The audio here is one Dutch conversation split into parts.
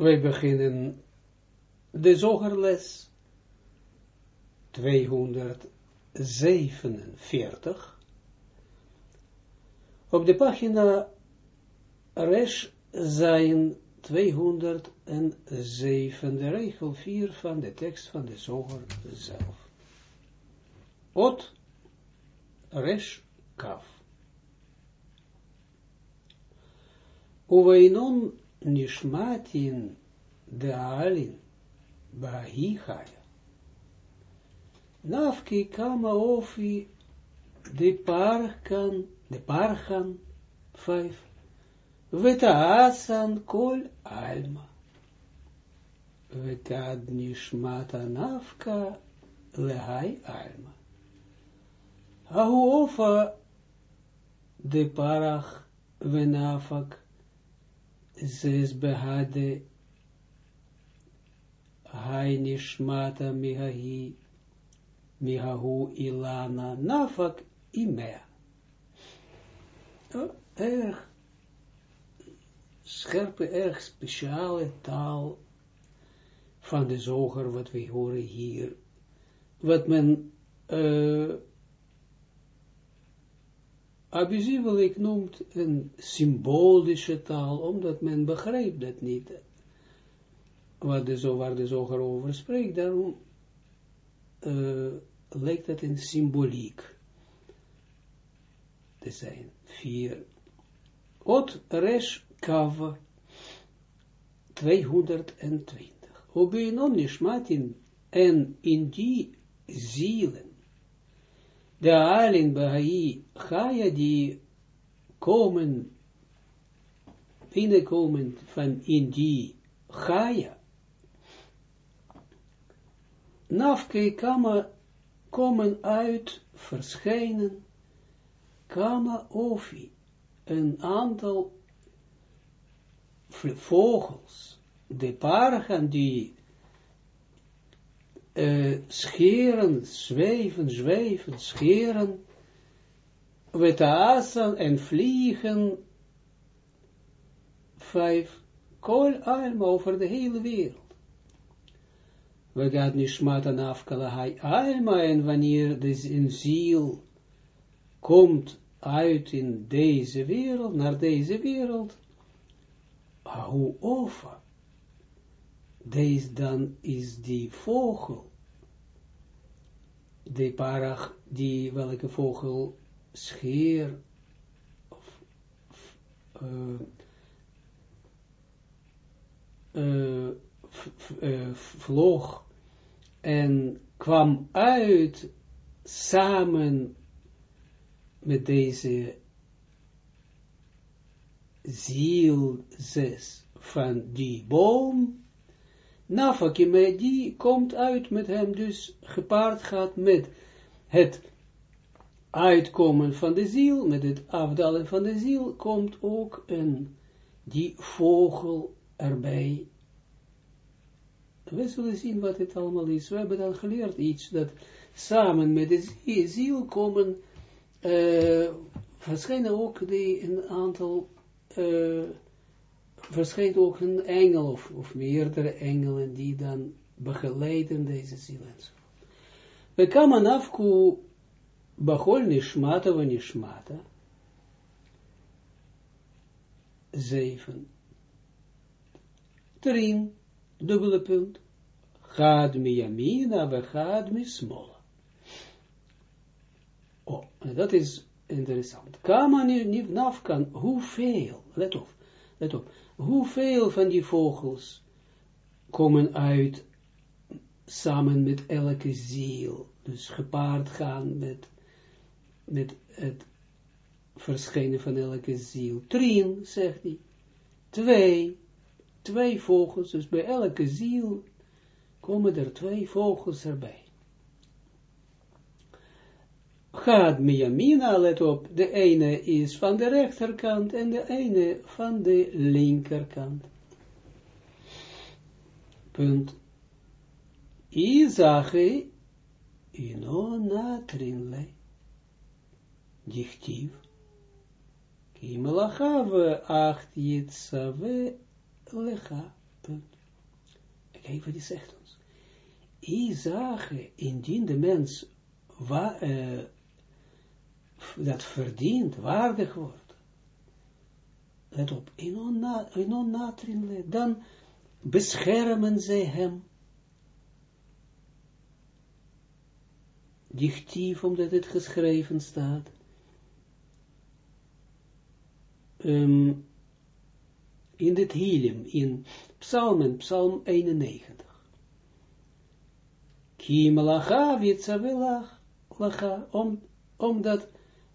wij beginnen de zogerles 247 op de pagina Resh zijn 207, de regel 4 van de tekst van de zoger zelf. Ot Resh Kaf. Uveinon nishmatin de alin bahihaya. Nafki kama ofi de parkan, de parchan, vijf, vetaasan kol alma. Vetad nishmata nafka lehai alma. Ahu ofa de parach venafak zes behade hai nishmata mihahi mihahu ilana nafak imea. Oh, erg scherpe, erg speciale taal van de zoger, wat we horen hier, wat men abusievelijk noemt een symbolische taal, omdat men begrijpt dat niet. Wat de, zo, waar de zoger over spreekt, daarom uh, lijkt dat een symboliek te zijn. Vier. Ot resh kav 220. Obenon nishmatin en in die zielen de alin bahai Chaya die komen, binnenkomen van in die Chaya, nafke kama komen uit, verschijnen, kama ofi, een aantal vogels, de pargen die uh, scheren, zweven, zweven, scheren, wetaasan en vliegen, vijf, kol alma over de hele wereld. We gaan nishmata nafkalahai alma, en wanneer een ziel komt uit in deze wereld, naar deze wereld, hoe over, deze dan is die vogel, de parach, die welke vogel scheer, of, uh, uh, uh, vloog, en kwam uit samen met deze ziel zes van die boom, Nafakime, die komt uit met hem, dus gepaard gaat met het uitkomen van de ziel, met het afdalen van de ziel, komt ook een, die vogel erbij. We zullen zien wat het allemaal is. We hebben dan geleerd iets, dat samen met de ziel komen, uh, verschijnen ook die een aantal uh, verschijnt ook een engel of, of meerdere engelen die dan begeleiden deze ziel We komen afku bachol nishmata wa nishmata. Zeven. Trin, dubbele punt. Gaat mi yamina, we gaat mi smola. Oh, dat is interessant. Kama niet nafkan, hoeveel, let op, let op, hoeveel van die vogels komen uit samen met elke ziel, dus gepaard gaan met, met het verschijnen van elke ziel. Trien, zegt hij, twee, twee vogels, dus bij elke ziel komen er twee vogels erbij. Gaat Miyamina, let op, de ene is van de rechterkant en de ene van de linkerkant. Punt. Izache ino natrinle. Dichtief. Kimelacha we acht jitsave lecha. punt. Kijk wat hij zegt ons. I zage, indien de mens wa, uh, dat verdient, waardig wordt. Let op, in onnatrin, dan beschermen zij hem. Dichtief, omdat het geschreven staat. Um, in dit Hilim, in Psalmen, Psalm 91. Ki malacha vitzavelach lacha, om, omdat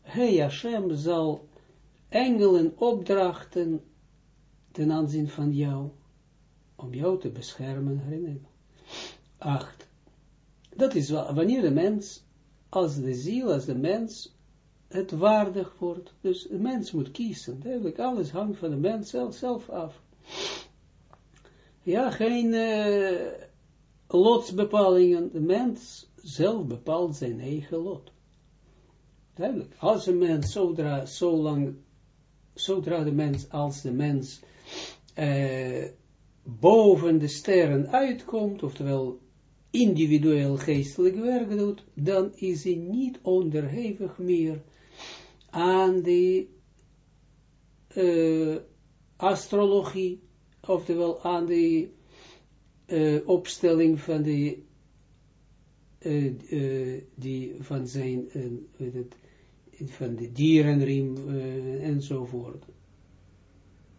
hij Hashem zal engelen opdrachten ten aanzien van jou, om jou te beschermen, herinneren. Acht. Dat is wanneer de mens, als de ziel, als de mens, het waardig wordt. Dus de mens moet kiezen. Eigenlijk alles hangt van de mens zelf, zelf af. Ja, geen uh, lotsbepalingen. De mens zelf bepaalt zijn eigen lot. Duidelijk. Als een mens zodra, zo lang, zodra de mens, als de mens uh, boven de sterren uitkomt, oftewel individueel geestelijk werk doet, dan is hij niet onderhevig meer aan de uh, astrologie, oftewel aan de uh, opstelling van de uh, die van zijn het, van de dierenriem enzovoort.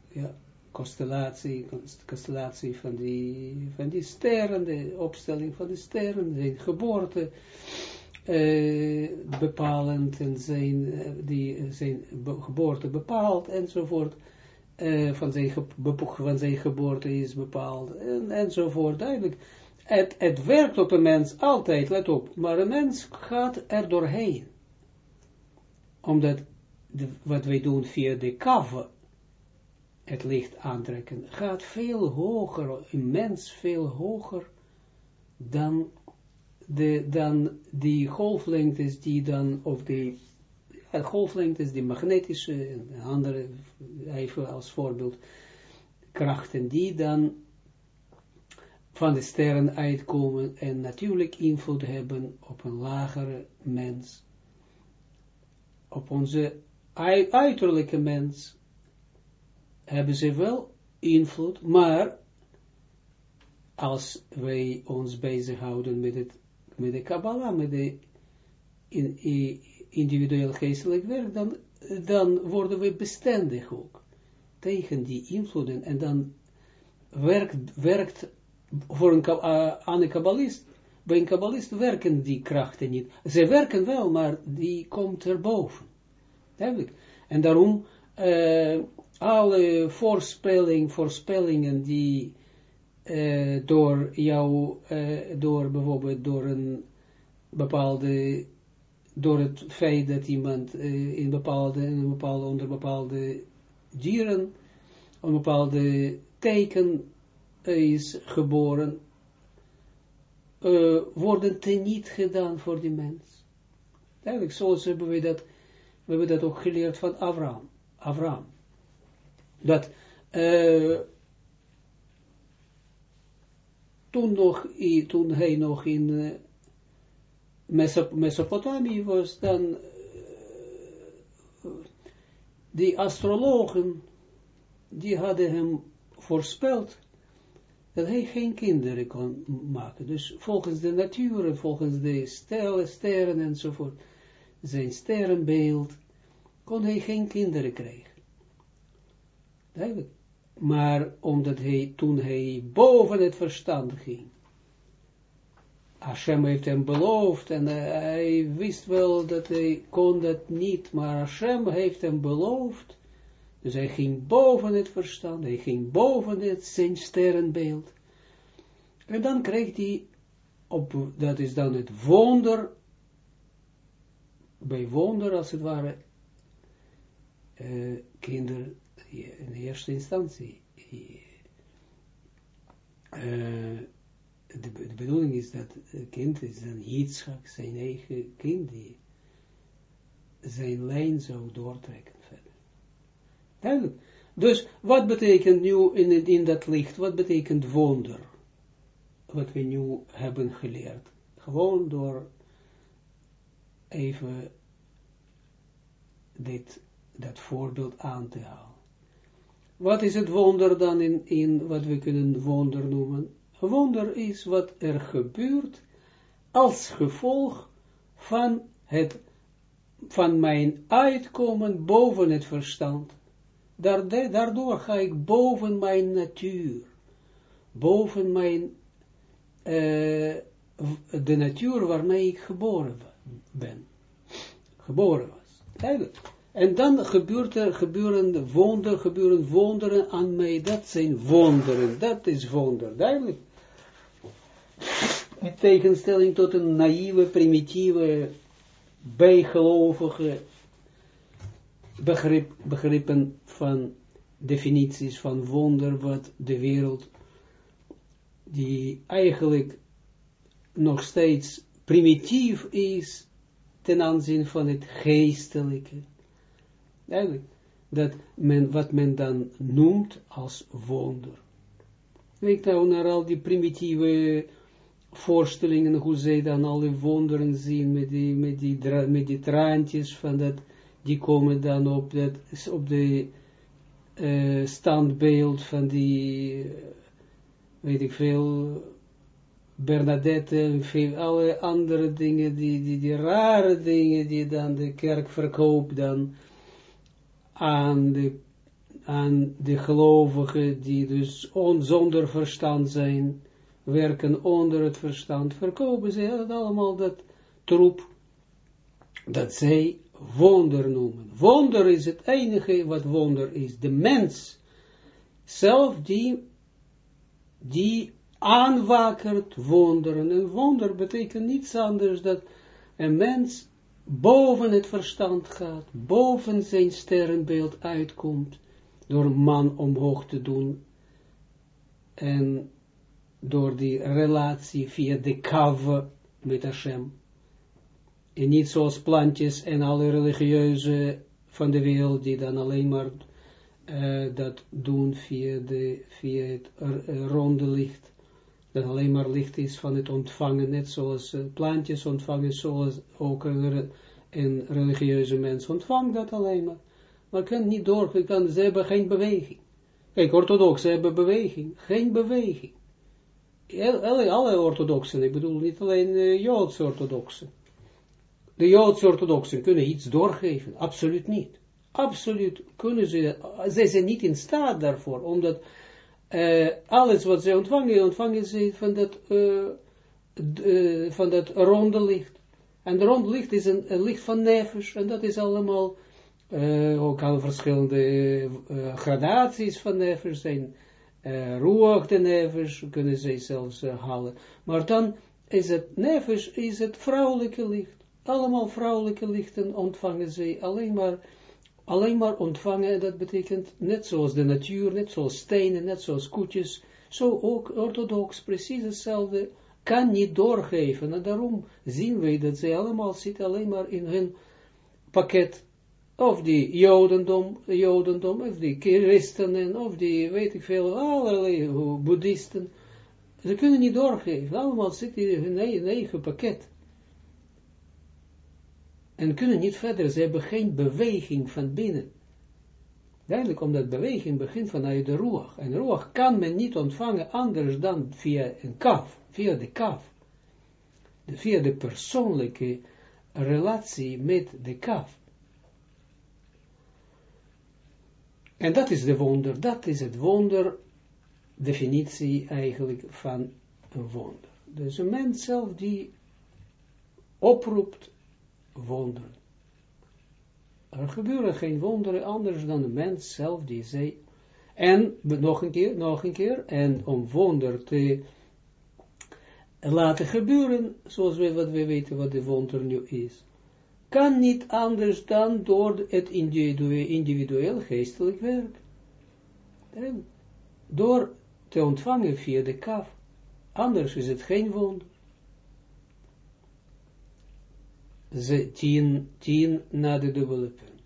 Ja, constellatie, constellatie van die, van die sterren, de opstelling van de sterren, zijn geboorte, uh, bepalend en zijn, uh, die, zijn geboorte bepaald enzovoort. Uh, van, zijn van zijn geboorte is bepaald en, enzovoort. Duidelijk. Het, het werkt op een mens altijd, let op, maar een mens gaat er doorheen. Omdat de, wat wij doen via de kave, het licht aantrekken, gaat veel hoger, een mens veel hoger dan de, dan die golflengtes die dan, of die golflengtes, die magnetische, en andere, even als voorbeeld, krachten die dan van de sterren uitkomen en natuurlijk invloed hebben op een lagere mens, op onze uiterlijke mens, hebben ze wel invloed, maar als wij ons bezighouden met het met de Kabbalah, met de in, in, individueel geestelijk werk, dan, dan worden we bestendig ook tegen die invloeden. En dan werkt, werkt voor een, uh, aan een kabbalist, bij een kabbalist werken die krachten niet. Ze werken wel, maar die komt erboven. Duidelijk. En daarom, uh, alle voorspelling, voorspellingen die uh, door jou, uh, door bijvoorbeeld door een bepaalde, door het feit dat iemand in bepaalde, in bepaalde, onder bepaalde dieren, een bepaalde teken is geboren, worden teniet gedaan voor die mens. Eigenlijk, zoals hebben we dat, we hebben dat ook geleerd van Abraham. Abraham. Dat, uh, toen, nog, toen hij nog in uh, Mesopotamië was, dan uh, die astrologen, die hadden hem voorspeld dat hij geen kinderen kon maken. Dus volgens de natuur, volgens de stellen, sterren enzovoort, zijn sterrenbeeld, kon hij geen kinderen krijgen. Maar omdat hij, toen hij boven het verstand ging, Hashem heeft hem beloofd en hij wist wel dat hij kon dat niet, maar Hashem heeft hem beloofd. Dus hij ging boven het verstand, hij ging boven het zijn sterrenbeeld. En dan kreeg hij, op, dat is dan het wonder, bij wonder als het ware, uh, kinder, in eerste instantie. Uh, de, de, bedoeling is dat het kind is een Yitzchak, zijn eigen kind, die zijn lijn zou doortrekken verder. Dus wat betekent nu in, in dat licht, wat betekent wonder? Wat we nu hebben geleerd. Gewoon door even dit, dat voorbeeld aan te halen. Wat is het wonder dan in, in wat we kunnen wonder noemen? Wonder is wat er gebeurt als gevolg van, het, van mijn uitkomen boven het verstand. Daardoor ga ik boven mijn natuur, boven mijn, uh, de natuur waarmee ik geboren ben, geboren was. Eigenlijk. En dan gebeurt er, gebeuren wonderen, gebeuren wonderen aan mij, dat zijn wonderen, dat is wonder, duidelijk. In tegenstelling tot een naïeve, primitieve, bijgelovige begrip, begrippen van definities van wonder, wat de wereld, die eigenlijk nog steeds primitief is ten aanzien van het geestelijke. Eigenlijk, dat men, wat men dan noemt als wonder. Kijk nou naar al die primitieve voorstellingen, hoe zij dan alle wonderen zien, met die, met die, met die traantjes van dat, die komen dan op, dat, op de uh, standbeeld van die, weet ik veel, Bernadette en veel, alle andere dingen, die, die, die rare dingen die dan de kerk verkoopt dan aan de, aan de gelovigen die dus on, zonder verstand zijn, werken onder het verstand, verkopen ze allemaal dat troep, dat zij wonder noemen. Wonder is het enige wat wonder is. De mens zelf die, die aanwakert wonderen. En wonder betekent niets anders dan een mens boven het verstand gaat, boven zijn sterrenbeeld uitkomt, door man omhoog te doen en door die relatie via de kave met Hashem. En niet zoals plantjes en alle religieuze van de wereld die dan alleen maar uh, dat doen via, de, via het ronde licht. Dat alleen maar licht is van het ontvangen, net zoals uh, plantjes ontvangen, zoals ook een, religieuze mens ontvangt dat alleen maar. Maar kan niet door, ze hebben geen beweging. Kijk, orthodoxen hebben beweging, geen beweging alle, alle orthodoxen, ik bedoel niet alleen Joodse orthodoxen. De Joodse orthodoxen kunnen iets doorgeven, absoluut niet. Absoluut kunnen ze, ze zijn niet in staat daarvoor, omdat uh, alles wat ze ontvangen, ontvangen ze van dat, uh, van dat ronde licht. En de ronde licht is een, een licht van nevers, en dat is allemaal, ook al verschillende gradaties van nevers zijn, uh, nevers, kunnen zij zelfs halen. Maar dan is het nevers, is het vrouwelijke licht. Allemaal vrouwelijke lichten ontvangen zij alleen maar, alleen maar ontvangen. Dat betekent net zoals de natuur, net zoals stenen, net zoals koetjes. Zo ook orthodox, precies hetzelfde, kan niet doorgeven. En daarom zien wij dat zij allemaal zitten alleen maar in hun pakket of die jodendom, jodendom, of die christenen, of die, weet ik veel, allerlei boeddhisten, ze kunnen niet doorgeven, allemaal zitten in hun eigen pakket. En kunnen niet verder, ze hebben geen beweging van binnen. Duidelijk, omdat beweging begint vanuit de roeg. En roeg kan men niet ontvangen anders dan via een kaf, via de kaf. Via de persoonlijke relatie met de kaf. En dat is de wonder, dat is het wonder, definitie eigenlijk van een wonder. Dus een mens zelf die oproept wonderen. Er gebeuren geen wonderen anders dan de mens zelf die zei, en nog een keer, nog een keer, en om wonder te laten gebeuren, zoals we wat we weten wat de wonder nu is, kan niet anders dan door het individueel, individueel geestelijk werk. Door te ontvangen via de kaf. Anders is het geen wonder. Ze tien, tien na de dubbele punt.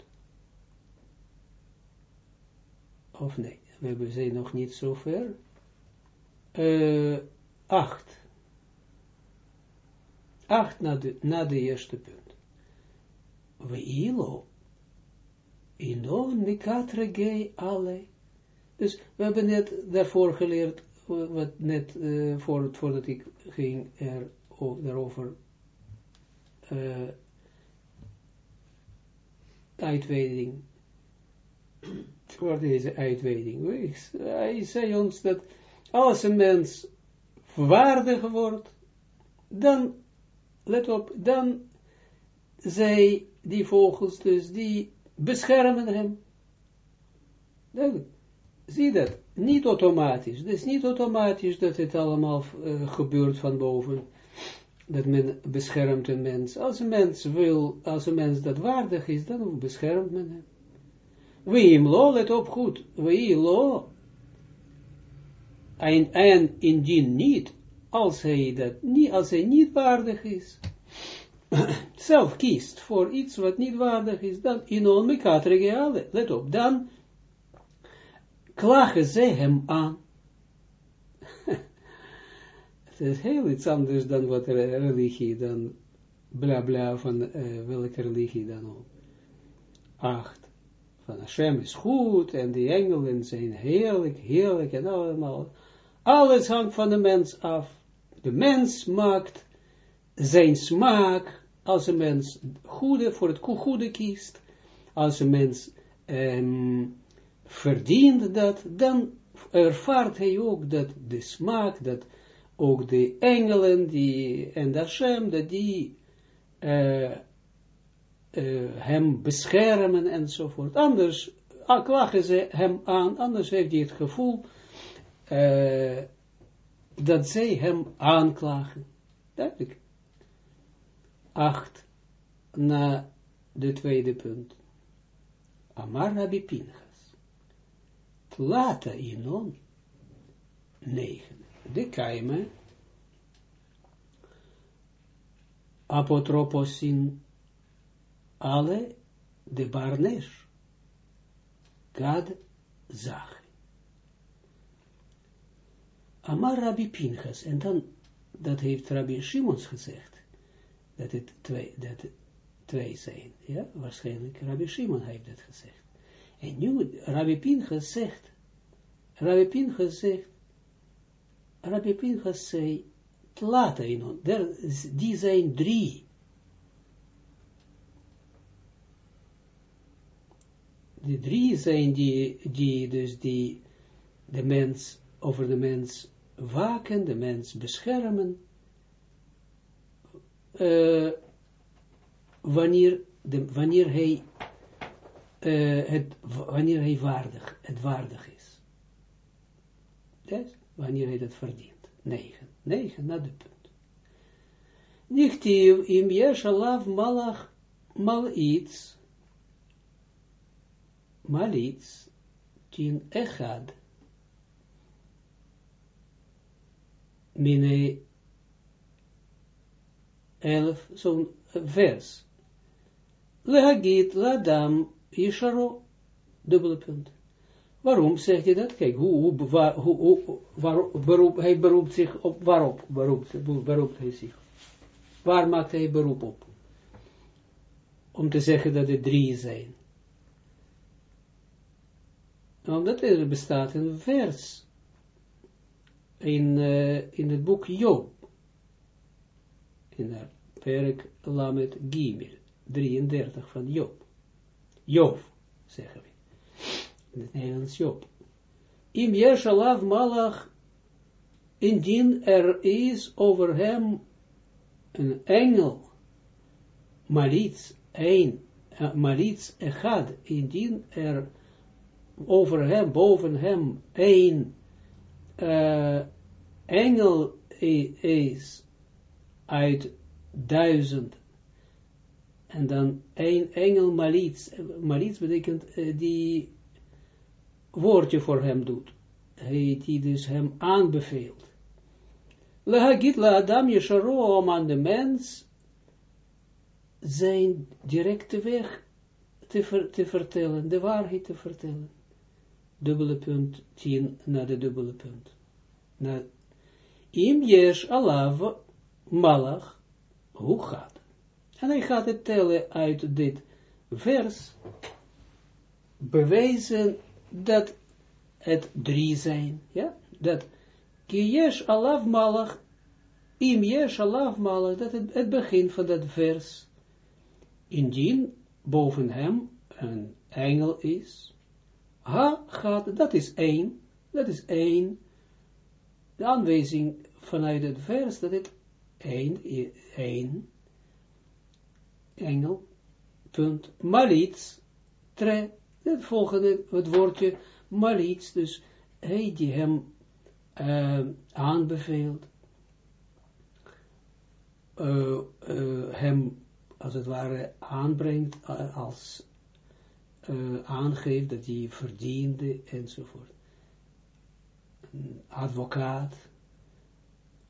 of nee, we hebben zijn nog niet zo ver. Uh, acht. Acht na de, na de eerste punt. We ilo. Inon nikatre gei alle. Dus we hebben net daarvoor geleerd, wat net, uh, voor, voordat ik ging er, daarover uh, uitweiding voor deze uitweiding. Hij zei ons dat als een mens waardig wordt, dan, let op, dan zij die vogels dus, die beschermen hem. Zie dat, niet automatisch. Het is niet automatisch dat het allemaal uh, gebeurt van boven. Dat men beschermt een mens. Als een mens wil, als een mens dat waardig is, dan beschermt men hem. Wie lo, let op goed, wie lo, en, en indien niet, als hij dat niet, als hij niet waardig is, zelf kiest voor iets wat niet waardig is, dan in onmekaat regale, let op, dan klagen zij hem aan. Is heel iets anders dan wat religie, dan bla bla van uh, welke religie dan ook. Acht van Hashem is goed, en die engelen zijn heerlijk, heerlijk, en allemaal. Alles hangt van de mens af. De mens maakt zijn smaak, als een mens goede, voor het goede kiest, als een mens um, verdient dat, dan ervaart hij ook dat de smaak, dat ook de engelen die, en Hashem, dat die uh, uh, hem beschermen enzovoort. Anders klagen ze hem aan, anders heeft hij het gevoel uh, dat zij hem aanklagen. Duidelijk. Acht, na de tweede punt. Amar Rabbi Pinchas. Tlata inon. Negen. De kaime. Apotroposin alle de barnesh, Gad zag. Amar Rabbi Pinchas, en dan, dat heeft Rabbi Shimons gezegd, dat het twee, dat het twee zijn, ja, waarschijnlijk Rabbi Shimon heeft dat gezegd. En nu Rabbi Pinchas zegt, Rabbi Pinchas zegt, Rabbi Pinchas zei, Tlata inon, die zijn drie, die drie zijn die, die dus die, de mens, over de mens waken, de mens beschermen, uh, wanneer, de, wanneer hij, uh, het, wanneer hij waardig, het waardig is. Dus, wanneer hij dat verdient. Negen. Negen, na de punt. Nichtief im yesh alav malach mal iets Malitz, tien echad, mine elf, zo'n vers. Lehagit, ladam, yisharo, dubbele punt. Waarom zegt hij dat? Kijk, hoe, hoe, waar, hoe, hij beroept zich op, waarop beroept, beroept hij zich? Waar maakt hij beroep op? Om te zeggen dat er drie zijn omdat er bestaat een vers in, uh, in het boek Job, in het perk Lamet Gimel, 33 van Job. Job, zeggen we. In het Nederlands Job. Im yesh alav malach, indien er is over hem een engel, malits, een, uh, malits echad, indien er over hem, boven hem, een uh, engel is uit duizend. En dan een engel malits. Malits betekent uh, die woordje voor hem doet. Hij die dus hem aanbeveelt. Lehagit la Adam Yesharo om aan de mens zijn directe weg te, te vertellen, de waarheid te vertellen dubbele punt, 10 naar de dubbele punt. Na, Im yesh alav malach, hoe gaat? En hij gaat het tellen uit dit vers, bewijzen dat het drie zijn, ja, dat ki yesh alav malach, im yesh dat het, het begin van dat vers, indien boven hem een engel is, ha gaat, dat is één, dat is één, de aanwijzing vanuit het vers, dat het één, één, engel, punt, malits, tre, het volgende, het woordje malits, dus hij die hem uh, aanbeveelt, uh, uh, hem als het ware aanbrengt, als aangeeft dat hij verdiende, enzovoort. Een advocaat,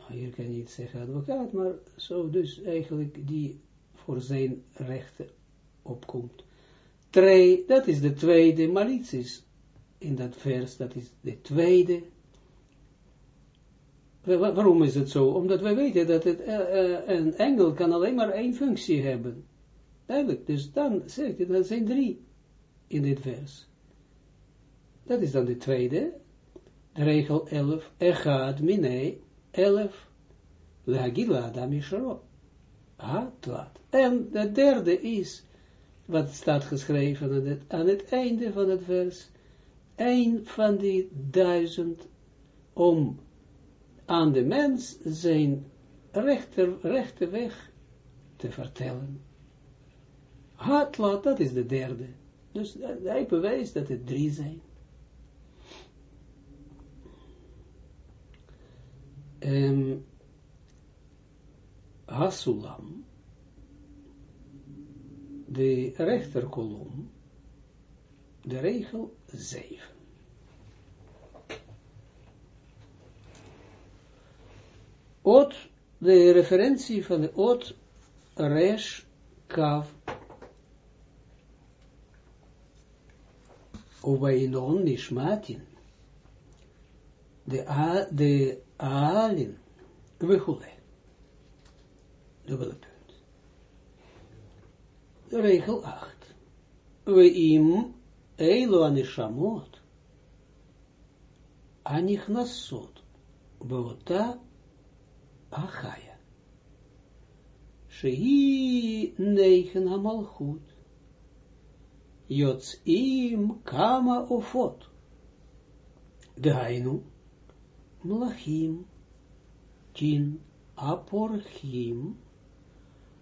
hier kan je niet zeggen advocaat, maar zo dus eigenlijk die voor zijn rechten opkomt. Tree, dat is de tweede malities in dat vers, dat is de tweede. Waarom is het zo? Omdat wij weten dat het, uh, uh, een engel kan alleen maar één functie hebben. Duidelijk, dus dan zegt hij, dat zijn drie in dit vers. Dat is dan de tweede, regel 11, Echad mine 11, Lagila Adam Yisharo. Hatlat. En de derde is, wat staat geschreven aan het, aan het einde van het vers, een van die duizend, om aan de mens zijn rechter, rechte weg te vertellen. Hatlat, dat is de derde. Dus hij bewijst dat het drie zijn. Um, Hasulam, de rechterkolom, de regel 7. Ot, de referentie van de Ot, Resh, Kav, Ubainon Nishmatin, de, a, de Aalin, Wechule dubbele punt. Regel 8. We im eilo anishamot anichnasot beota achaya. Shehi negen hamalchut. Jots im kama ofot. Dainu mlachim tin aporchim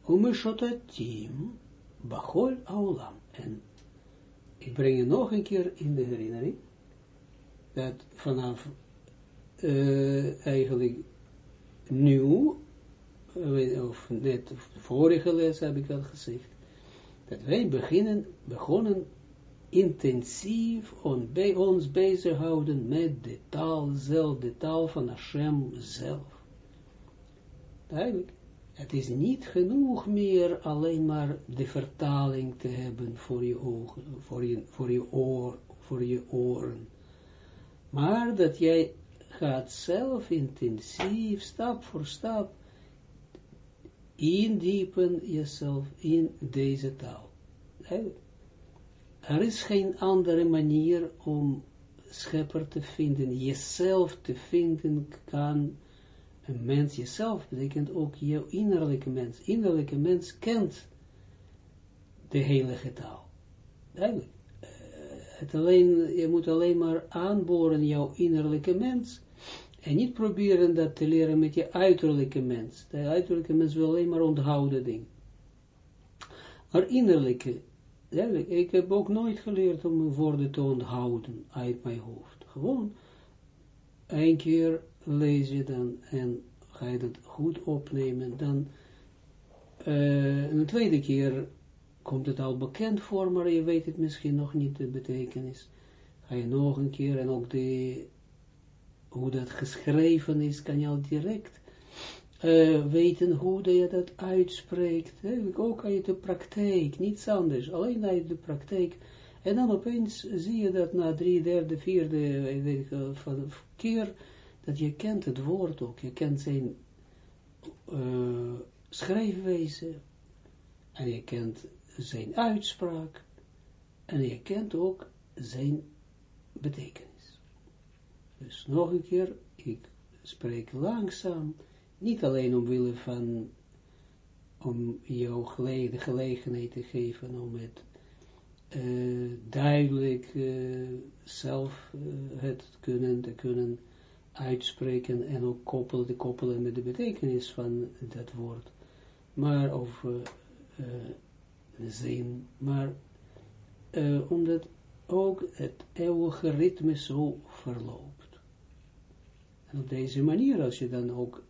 Umeshotatim, Bachol Aulam. En ik breng je nog een keer in de herinnering, dat vanaf uh, eigenlijk nu, of net vorige les heb ik al gezegd, dat wij beginnen, begonnen intensief on, bij ons bezighouden met de taal zelf, de taal van Hashem zelf. Duidelijk. Het is niet genoeg meer alleen maar de vertaling te hebben voor je ogen, voor je, voor je, oor, voor je oren. Maar dat jij gaat zelf intensief, stap voor stap, indiepen jezelf in deze taal. Er is geen andere manier om schepper te vinden, jezelf te vinden kan een mens jezelf betekent ook jouw innerlijke mens. Innerlijke mens kent de heilige taal. Duidelijk. Uh, het alleen, je moet alleen maar aanboren jouw innerlijke mens en niet proberen dat te leren met je uiterlijke mens. De uiterlijke mens wil alleen maar onthouden ding. Maar innerlijke, duidelijk, ik heb ook nooit geleerd om woorden te onthouden uit mijn hoofd. Gewoon, een keer lees je dan en ga je dat goed opnemen, dan uh, een tweede keer komt het al bekend voor, maar je weet het misschien nog niet de betekenis. Ga je nog een keer en ook de, hoe dat geschreven is, kan je al direct uh, weten hoe je dat uitspreekt. He, ook uit de praktijk, niets anders, alleen uit de praktijk. En dan opeens zie je dat na drie, derde, vierde weet ik, van keer, dat je kent het woord ook, je kent zijn uh, schrijfwijze, en je kent zijn uitspraak, en je kent ook zijn betekenis. Dus nog een keer, ik spreek langzaam, niet alleen omwille van, om jou de gelegenheid te geven om het uh, duidelijk uh, zelf het kunnen, te kunnen uitspreken en ook koppelen, te koppelen met de betekenis van dat woord, maar of de zin, maar omdat ook het eeuwige ritme zo verloopt. En op deze manier, als je dan ook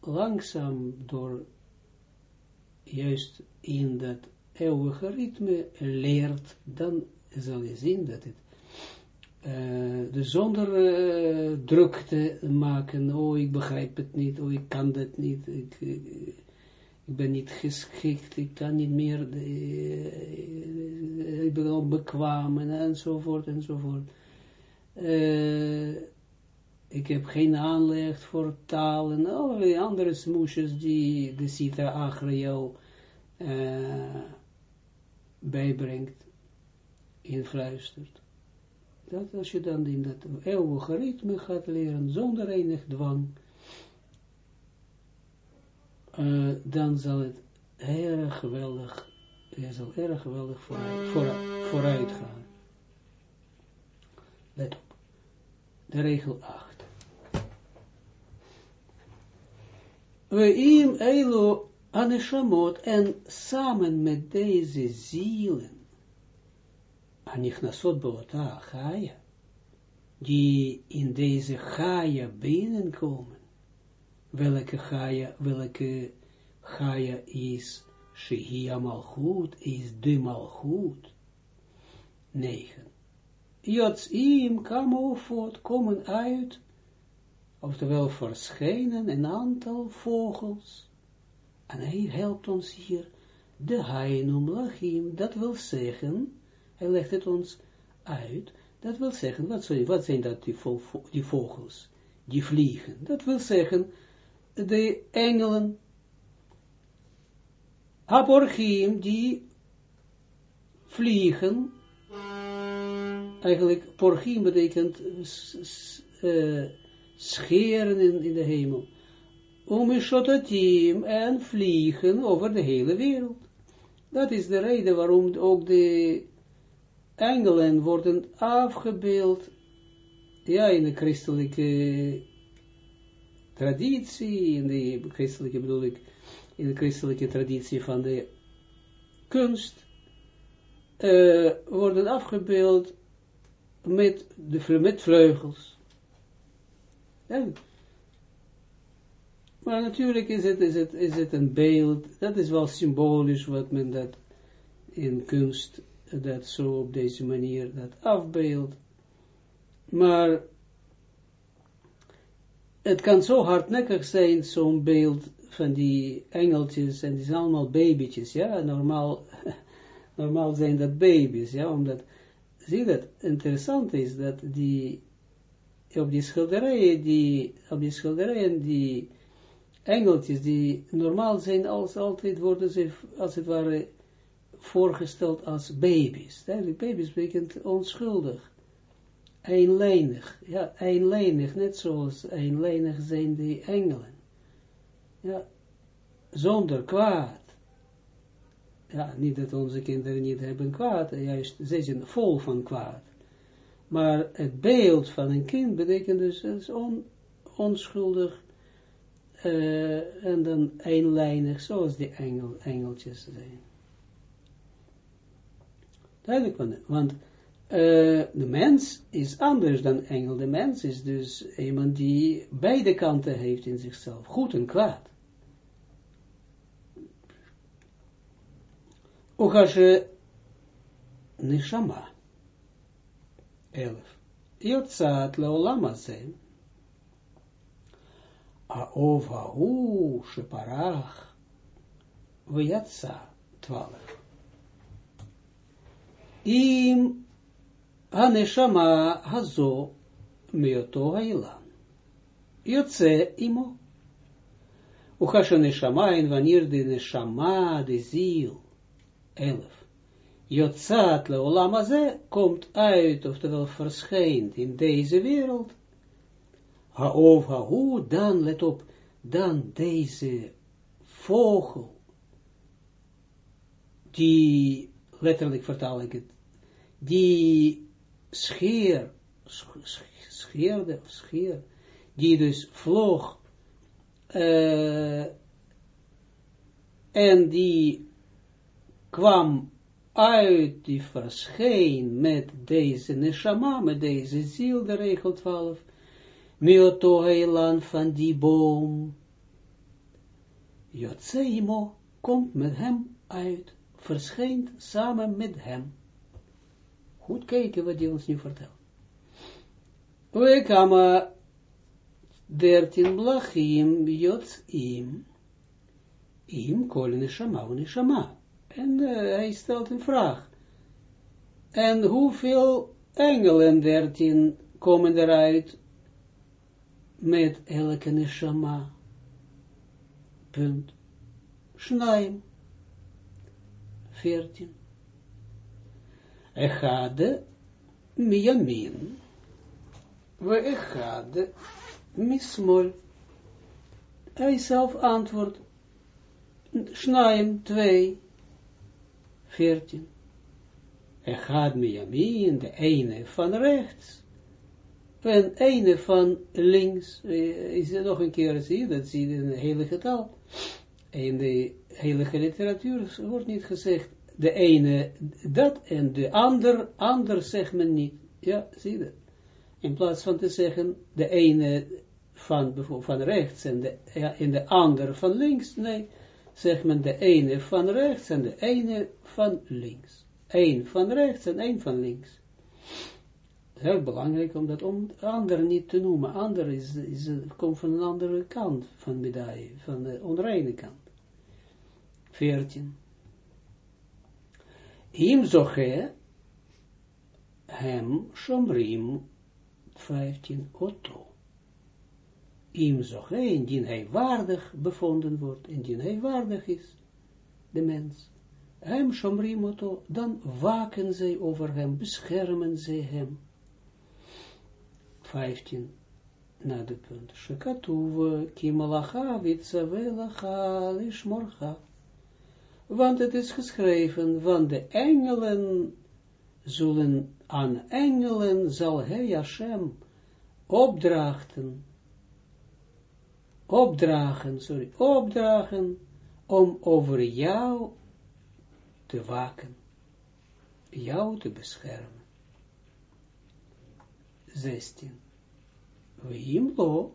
langzaam door juist in dat eeuwige ritme leert, dan zal je zien dat het uh, de zonder uh, drukte maken, oh ik begrijp het niet, oh ik kan dat niet, ik, ik, ik ben niet geschikt, ik kan niet meer, uh, ik ben onbekwaam en enzovoort enzovoort. ik heb geen aanleg voor taal en allerlei andere smoesjes die de Sita achter jou bijbrengt, influistert. Dat als je dan in dat eeuwige ritme gaat leren, zonder enig dwang, uh, dan zal het erg geweldig, je zal erg geweldig vooruit, gaan. Let op. De regel 8. We im elo aneshamot en samen met deze zielen, anichnasot beota Chaya, die in deze Chaya binnenkomen, welke Chaya, welke Chaya is, Shehia Malchut, is de Malchut, 9. Jots im kamofot komen uit, oftewel verschijnen een aantal vogels, en hij helpt ons hier, de Hainum Lachim, dat wil zeggen, hij legt het ons uit, dat wil zeggen, wat, wat zijn dat die, die vogels, die vliegen, dat wil zeggen, de engelen, Haborchim, die vliegen, eigenlijk, porchim betekent uh, scheren in, in de hemel, Umishotatim en vliegen over de hele wereld. Dat is de reden waarom ook de engelen worden afgebeeld, ja, in de christelijke traditie, in de christelijke bedoel ik, in de christelijke traditie van de kunst, uh, worden afgebeeld met, de, met vleugels. Maar natuurlijk is, het, is het een beeld, dat is wel symbolisch wat men dat in kunst, dat zo op deze manier dat afbeeldt. Maar het kan zo hardnekkig zijn, zo'n beeld van die engeltjes, en die zijn allemaal babytjes, ja, normaal, normaal zijn dat baby's, ja, omdat, zie dat, interessant is dat die, op die schilderijen, die, op die schilderijen, die, engeltjes die normaal zijn, als altijd worden ze als het ware voorgesteld als baby's. Baby's betekent onschuldig. Eenlijnig, ja, eenlijnig, net zoals eenlijnig zijn die engelen. Ja, zonder kwaad. Ja, niet dat onze kinderen niet hebben kwaad, juist, ze zijn vol van kwaad. Maar het beeld van een kind betekent dus, onschuldig, uh, en dan eenlijnig, zoals die engel, engeltjes zijn. Want eh, de mens is anders dan engel. De mens is dus iemand die beide kanten heeft in zichzelf. Goed en kwaad. Ook als je neshama. 11. Yotzaat leolam ova Aov hu sheparach. V'yatsa 12 im haneshama hazo meoto hailan. Jotze imo. Uchasha neshama en wanneer de neshama, de ziel, elf. Jotzat le olamaze komt uit, oftewel verschijnt in deze wereld. Haov hahu, dan let op, dan deze vogel, die, letterlijk vertaal ik het, die scheer, scheerde, scheer, die dus vloog, uh, en die kwam uit, die verscheen met deze neshama, met deze ziel, de regel 12, Mioto heilan van die boom, Jotseimo komt met hem uit, verschijnt samen met hem. Goed kijken wat hij ons nu vertelt. We kama dertien blachim im, im kol neshama u neshama. En uh, hij stelt een vraag. En hoeveel engelen dertien komen eruit met elke neshama? Punt. Schnaim. Veertien. Echade miyamin. We echade mismol. Hij zelf antwoordt. Schnaim, twee. Veertien. Echad miyamin, de ene van rechts. En ene van links. Is er nog een keer, zie dat zie je in de hele getal in de heilige literatuur wordt niet gezegd, de ene dat en de ander, ander zegt men niet. Ja, zie je In plaats van te zeggen, de ene van, van rechts en de, ja, en de ander van links, nee, zegt men de ene van rechts en de ene van links. Eén van rechts en één van links. Heel belangrijk om dat om ander niet te noemen. Ander is, is, komt van een andere kant van medaille, van de onreine kant. 14. Im zoche hem shomrim 15 otto. Im zoche, indien hij waardig bevonden wordt, indien hij waardig is, de mens. Hem shomrim otto, dan waken zij over hem, beschermen zij hem. 15 na de punt. Shekatuwe vitzavelacha lishmorcha want het is geschreven, van de engelen zullen, aan engelen zal hij Hashem opdrachten, opdragen, sorry, opdragen, om over jou te waken, jou te beschermen. 16. Wimlo,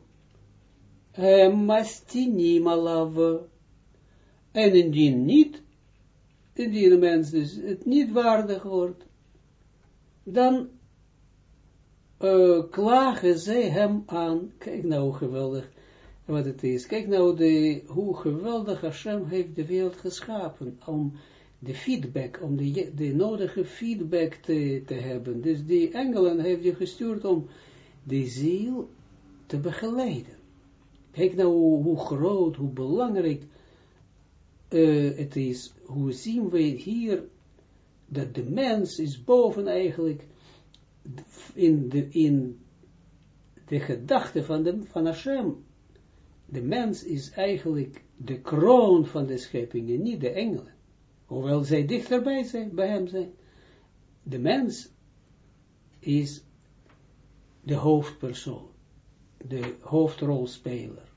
mastinim alav, en indien niet, indien een mens dus het niet waardig wordt, dan uh, klagen zij hem aan, kijk nou geweldig wat het is, kijk nou de, hoe geweldig Hashem heeft de wereld geschapen, om de feedback, om de, de nodige feedback te, te hebben. Dus die engelen heeft je gestuurd om de ziel te begeleiden. Kijk nou hoe groot, hoe belangrijk uh, het is, hoe zien we hier, dat de mens is boven eigenlijk, in de, in de gedachte van, de, van Hashem, de mens is eigenlijk de kroon van de schepping en niet de engelen. Hoewel zij dichterbij zijn, bij hem zijn. De mens is de hoofdpersoon, de hoofdrolspeler.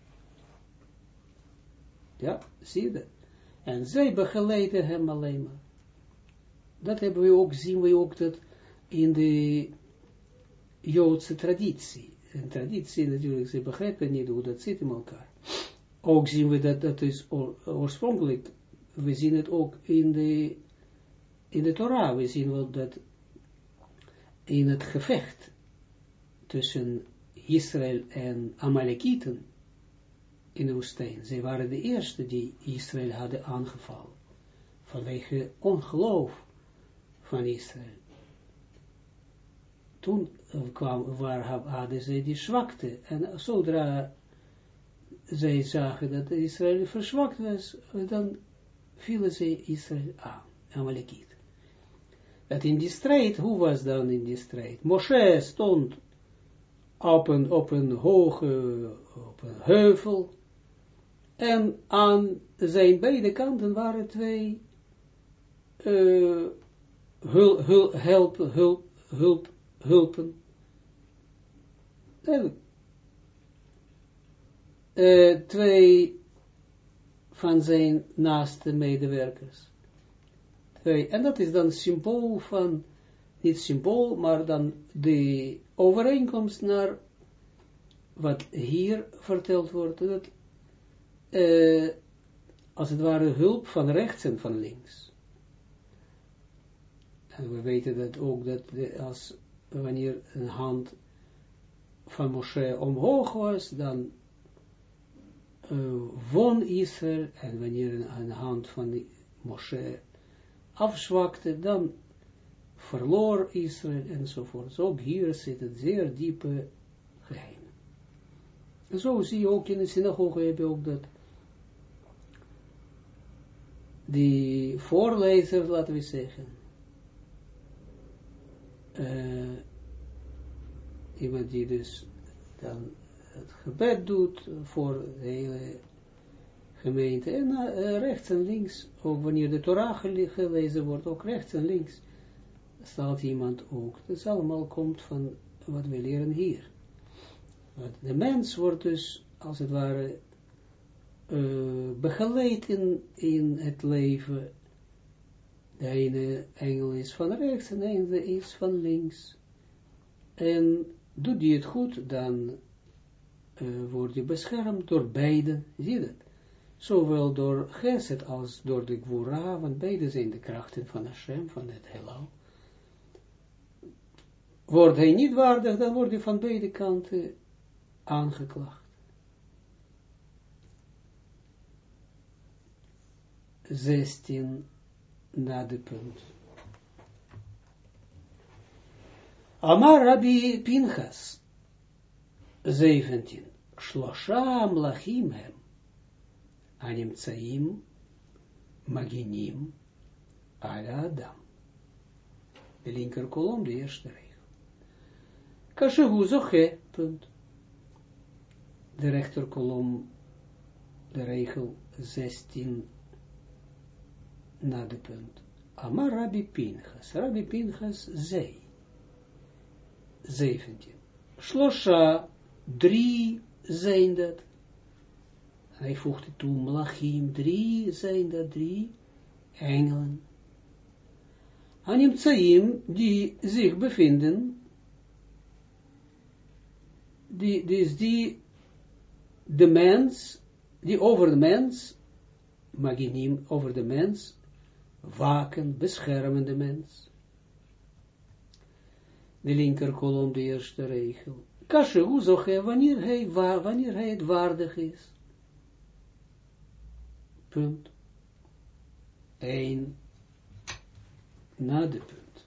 Ja, zie je dat? En zij begeleiden hem alleen maar. Dat hebben we ook, zien we ook dat in de Joodse traditie. En traditie natuurlijk, ze begrijpen niet hoe dat zit in elkaar. Ook zien we dat dat is oorspronkelijk, we zien het ook in de, in de Torah, we zien wel dat in het gevecht tussen Israël en Amalekieten, in de woestijn. Zij waren de eerste die Israël hadden aangevallen. Vanwege ongeloof van Israël. Toen kwam, waar hadden ze die zwakte. En zodra zij zagen dat Israël verzwakt was, dan vielen ze Israël aan, Amalekiet. Dat in die strijd, hoe was dan in die strijd? Moshe stond op een, op een hoge, op een heuvel, en aan zijn beide kanten waren twee uh, hul, hul, hulp, hulp, hulpen. En, uh, twee van zijn naaste medewerkers. Twee. En dat is dan symbool van, niet symbool, maar dan de overeenkomst naar wat hier verteld wordt, dat uh, als het ware hulp van rechts en van links. En we weten dat ook dat als wanneer een hand van Moshe omhoog was, dan uh, won Israël, en wanneer een, hand van Moshe afzwakte, dan verloor Israël enzovoort. Ook hier zit het zeer diepe geheim. En zo zie je ook in de synagoge heb je ook dat die voorlezer, laten we zeggen, uh, iemand die dus dan het gebed doet voor de hele gemeente, en uh, rechts en links, ook wanneer de Torah gelezen wordt, ook rechts en links, staat iemand ook. Dat allemaal komt van wat we leren hier. De mens wordt dus, als het ware, uh, begeleid in, in het leven. De ene engel is van rechts en de ene is van links. En doet die het goed, dan uh, word je beschermd door beide. Zie je dat? Zowel door Geset als door de Gwura, want beide zijn de krachten van Hashem, van het heelal. Wordt hij niet waardig, dan wordt hij van beide kanten aangeklaagd. 16 na de punt. Amar Rabbi Pinchas, 17. Shlosha lachim hem, tsaim maginim, ala Adam. De linker kolom, de eerste regel. Kashehu punt. De rechter kolom, de regel 16 na de punt. Amar Rabbi Pinchas. Rabbi Pinchas zei. 17. Shlosha, drie zijn dat. Hij voegde toe Malachim, drie zijn dat, drie engelen. Anim Tsaim, die zich bevinden, die, die, die de mens, die over de mens, maginim over de mens, waken, beschermen de mens. De linker kolom, de eerste regel. Kashe, hij, wanneer hij, wanneer hij het waardig is. Punt. Eén. Na de punt.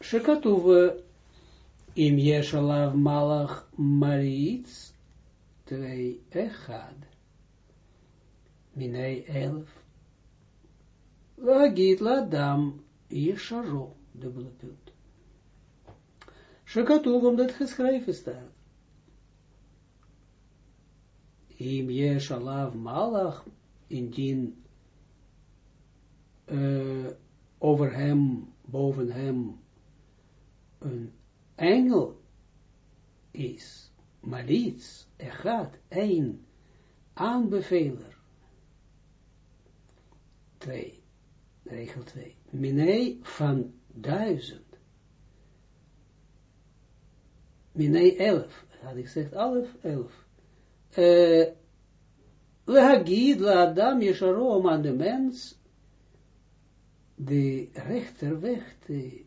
Shekatuwe im yeshalav malach maritz, twee echad minei elf. Lagit la dam yesharo, dubbele punt. Shekatuv, omdat geschreven staat. Im yesh alav malach, indien uh, over hem, boven hem, een engel is, malits, echat, een aanbeveler, 2, regel 2. Minei van duizend. Minei elf. Had ik gezegd elf, elf. Uh, Lehagid, la Adam, Yesharom aan de mens, de rechterweg te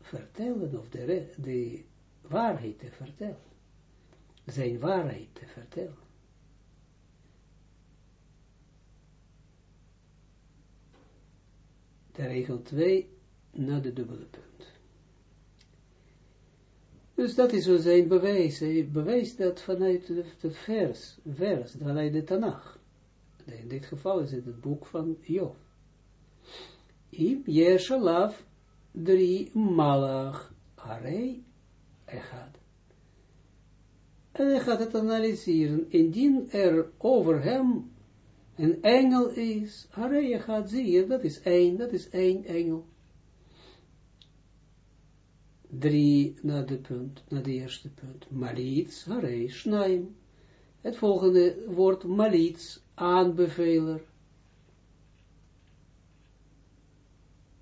vertellen, of de, de waarheid te vertellen. Zijn waarheid te vertellen. De regel 2 naar de dubbele punt. Dus dat is zijn bewijs. Hij bewijst dat vanuit het vers, vers, vanuit de Tanach. In dit geval is het het boek van Job. Im Yeshalav drie malach harei echad. En hij gaat het analyseren. Indien er over hem een engel is, harei echad, zie dat is één, dat is één engel. Drie naar de punt, naar de eerste punt. Malitz, harei, schnaim. Het volgende woord malitz, aanbeveler.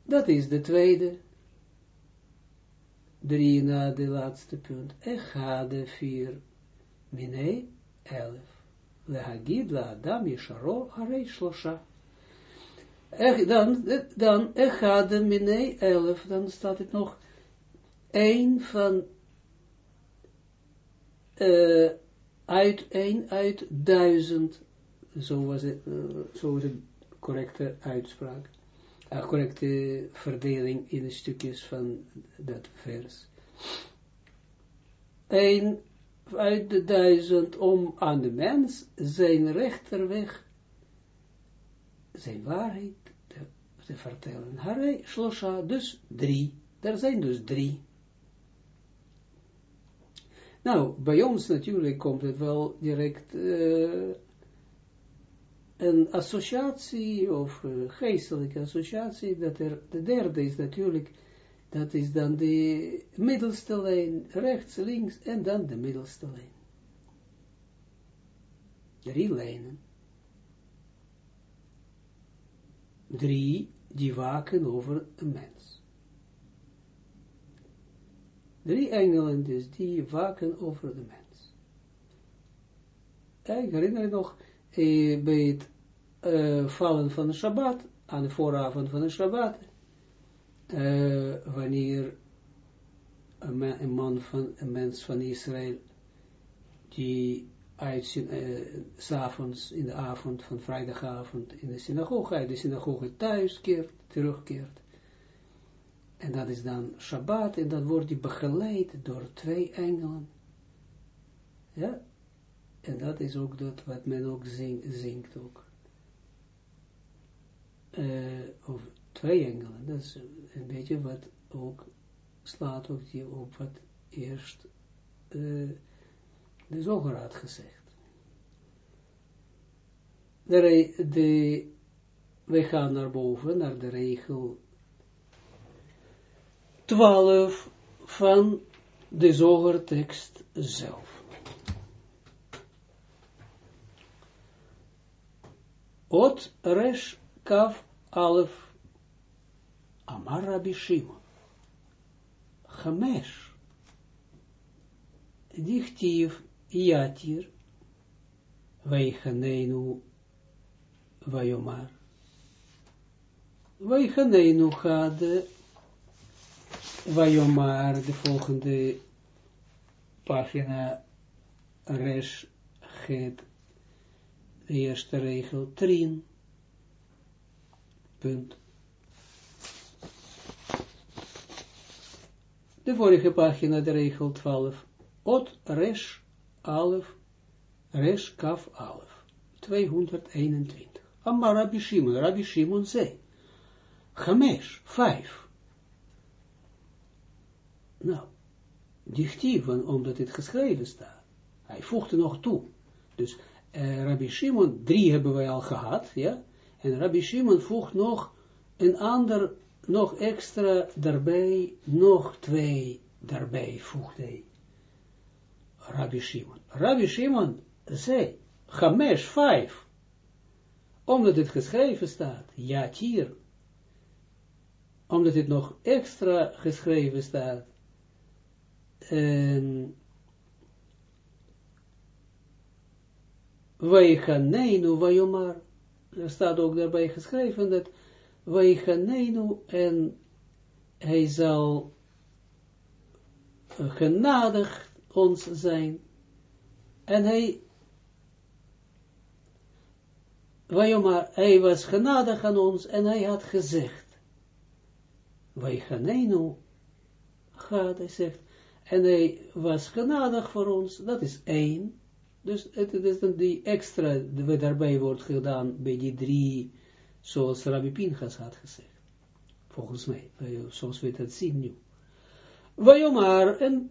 Dat is de tweede. Drie na de laatste punt. Echade vier. Mine elf. Lehagid la adam yesharo harei shlosha. Dan, dan echade mine elf. Dan staat het nog een van uh, uit een uit duizend. Zo was het, zo is het correcte uitspraak uh, correcte verdeling in de stukjes van dat vers. Een uit de duizend om aan de mens zijn rechterweg, zijn waarheid te, te vertellen. Hare shlosha, dus drie. Er zijn dus drie. Nou, bij ons natuurlijk komt het wel direct uh, een associatie of uh, geestelijke associatie, dat er, de derde is natuurlijk, dat is dan de middelste lijn, rechts, links en dan de middelste lijn. Drie lijnen. Drie die waken over een mens. Drie engelen dus die waken over de mens. Ik herinner me nog, eh, bij het uh, vallen van de Shabbat, aan de vooravond van de Shabbat, uh, wanneer een, man van, een mens van Israël, die uit uh, s'avonds, in de avond van vrijdagavond, in de synagoge, uit de synagoge thuis keert, terugkeert, en dat is dan Shabbat, en dan wordt hij begeleid door twee engelen. Ja, en dat is ook dat wat men ook zing, zingt ook. Uh, of twee engelen, dat is een beetje wat ook slaat ook die op wat eerst uh, de zoger had gezegd. De, de, we gaan naar boven, naar de regel 12 van de zogertekst zelf. Ot resh kaf alef amar Rabbi Shimon. Chamesh. Dichtief yatir. Weichanenu vayomar. Weichanenu had vayomar, de volgende pagina, resh het de eerste regel, trin, punt. De vorige pagina, de regel 12, ot, resh, alef, resh, kaf, alef, 221. Amma Rabbi Shimon, Rabbi Shimon zei, Chamesh, vijf. Nou, dichtief, omdat het geschreven staat. Hij voegde nog toe. Dus uh, Rabbi Shimon, drie hebben wij al gehad, ja, en Rabbi Shimon voegt nog een ander, nog extra daarbij, nog twee daarbij voegt hij. Rabbi Shimon. Rabbi Shimon zei, Hamesh, vijf, omdat het geschreven staat, ja, hier, omdat het nog extra geschreven staat, en Weichaneinu Vajomar. Er staat ook daarbij geschreven dat Weichaneinu en hij zal genadig ons zijn. En hij Vajomar, hij was genadig aan ons en hij had gezegd. Weichaneinu gaat, hij zegt, en hij was genadig voor ons, dat is één, dus het, is dan die extra, die daarbij wordt gedaan bij die drie, zoals Rabbi Pinchas had gezegd. Volgens mij, zoals we het zien nu. Wajomar, en,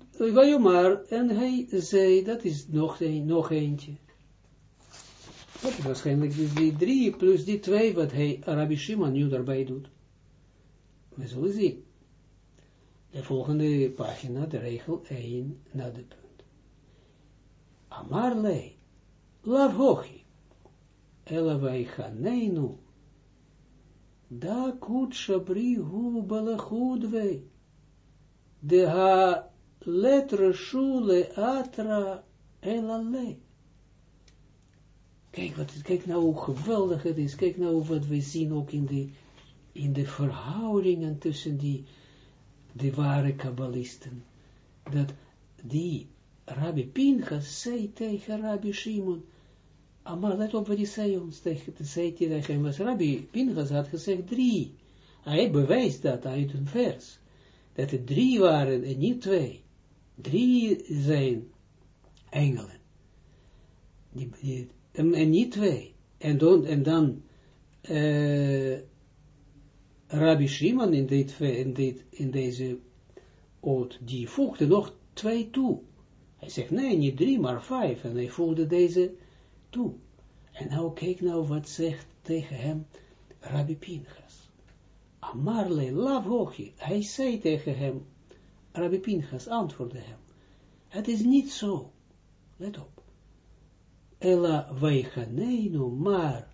en hij zei, dat is nog, een, nog eentje. Dat is waarschijnlijk dus die drie plus die twee, wat hij Rabbi nu daarbij doet. We zullen zien. De volgende pagina, de regel 1, naar de punt. Amarle, lav hochi, ela vaichaneinu, da kut shabri hu balachudve, de ha letre shule atra elale. Kijk, wat, kijk nou hoe geweldig het is. Kijk nou wat we zien ook in de, in de verhoudingen tussen die, de ware kabbalisten. Dat die Rabbi Pinchas zei tegen Rabbi Shimon, maar let op wat hij zei ons tegen, zei tegen hem, was Rabbi Pinchas had gezegd drie. Hij bewijst dat uit een vers, dat het drie waren en niet twee. Drie zijn engelen. Die, en, niet twee. En, dan, en dan uh, Rabbi Shimon in, dit, in deze oot, die voegde nog twee toe. Hij zegt, nee, niet drie, maar vijf. En hij voegde deze En nou, kijk nou wat zegt tegen hem Rabbi Pinchas. Amarle lav hochi. Hij zei tegen hem, Rabbi Pinchas antwoordde hem. Het is niet zo. Let op. Ella weichaneinu, maar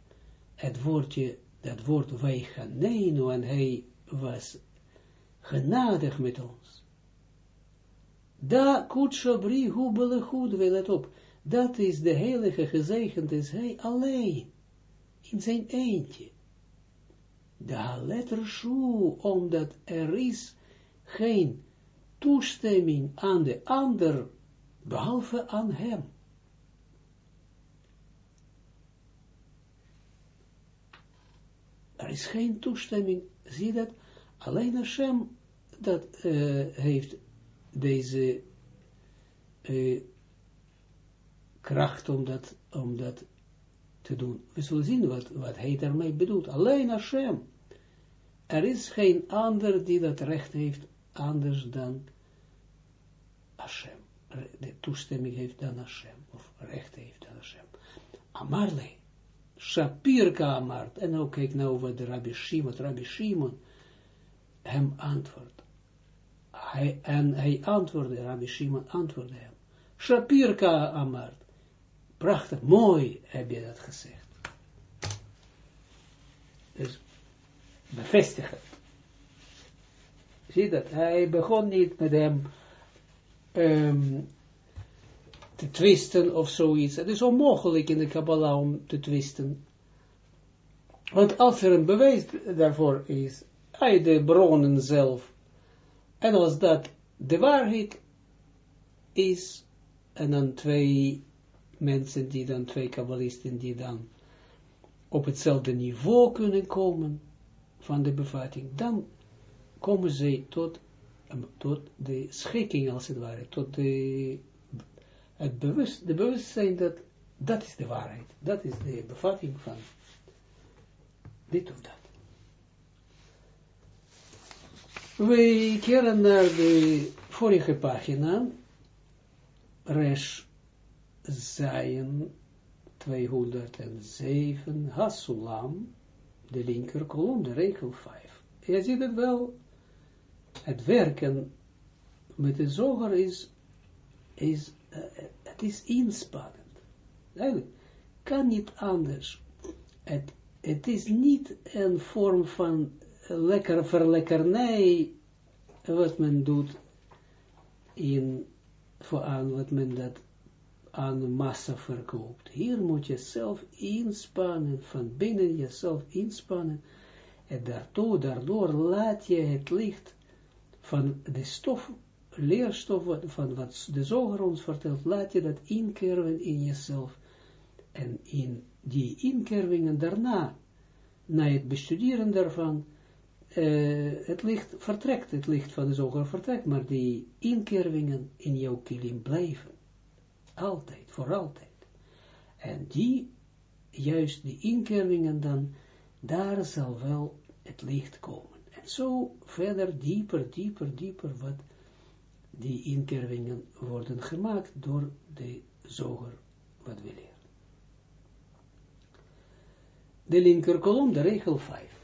het woordje, dat woord weichaneinu, en hij was genadig met ons. Da kutshabri hubele goed, let op, dat is de heilige gezegend is hij alleen, in zijn eentje. Da letter omdat er is geen toestemming aan de ander, behalve aan hem. Er is geen toestemming, zie dat, alleen Hashem dat uh, heeft deze uh, kracht om dat, om dat te doen. We zullen zien wat, wat hij daarmee bedoelt. Alleen Hashem. Er is geen ander die dat recht heeft, anders dan Hashem. De toestemming heeft dan Hashem, of recht heeft dan Hashem. Amarle. Shapir Kamart. En ook kijk nou wat Rabbi Shimon, Rabbi Shimon hem antwoordt. En hij antwoordde, Rabbi Shimon antwoordde hem. Shapir Kamart. Prachtig, mooi heb je dat gezegd. Dus bevestigen. Zie dat, hij begon niet met hem um, te twisten of zoiets. Het is onmogelijk in de Kabbalah om te twisten. Want als er een bewijs daarvoor is, uit de bronnen zelf, en als dat de waarheid is, en dan twee mensen die dan, twee kabbalisten die dan op hetzelfde niveau kunnen komen van de bevatting, dan komen ze tot, tot de schikking als het ware, tot de het bewust, de bewustzijn dat dat is de waarheid, dat is de bevatting van dit of dat. We keren naar de vorige pagina, Resh Zayin 207, Hasulam, de linker kolom, de regel 5. Je ziet het wel, het werken met de zoger is, is uh, het is inspannend. Eigenlijk, kan niet anders. Het, het is niet een vorm van lekker verlekkernij, wat men doet in, voor aan wat men dat aan massa verkoopt. Hier moet je zelf inspannen, van binnen jezelf inspannen, en daardoor, daardoor laat je het licht van de stof leerstof van wat de zoger ons vertelt, laat je dat inkerven in jezelf. En in die inkervingen daarna, na het bestuderen daarvan, uh, het licht vertrekt, het licht van de zoger vertrekt, maar die inkervingen in jouw kilim blijven. Altijd, voor altijd. En die, juist die inkervingen dan, daar zal wel het licht komen. En zo verder, dieper, dieper, dieper, wat die inkervingen worden gemaakt door de zoger, wat we leren. De linker kolom, de regel 5.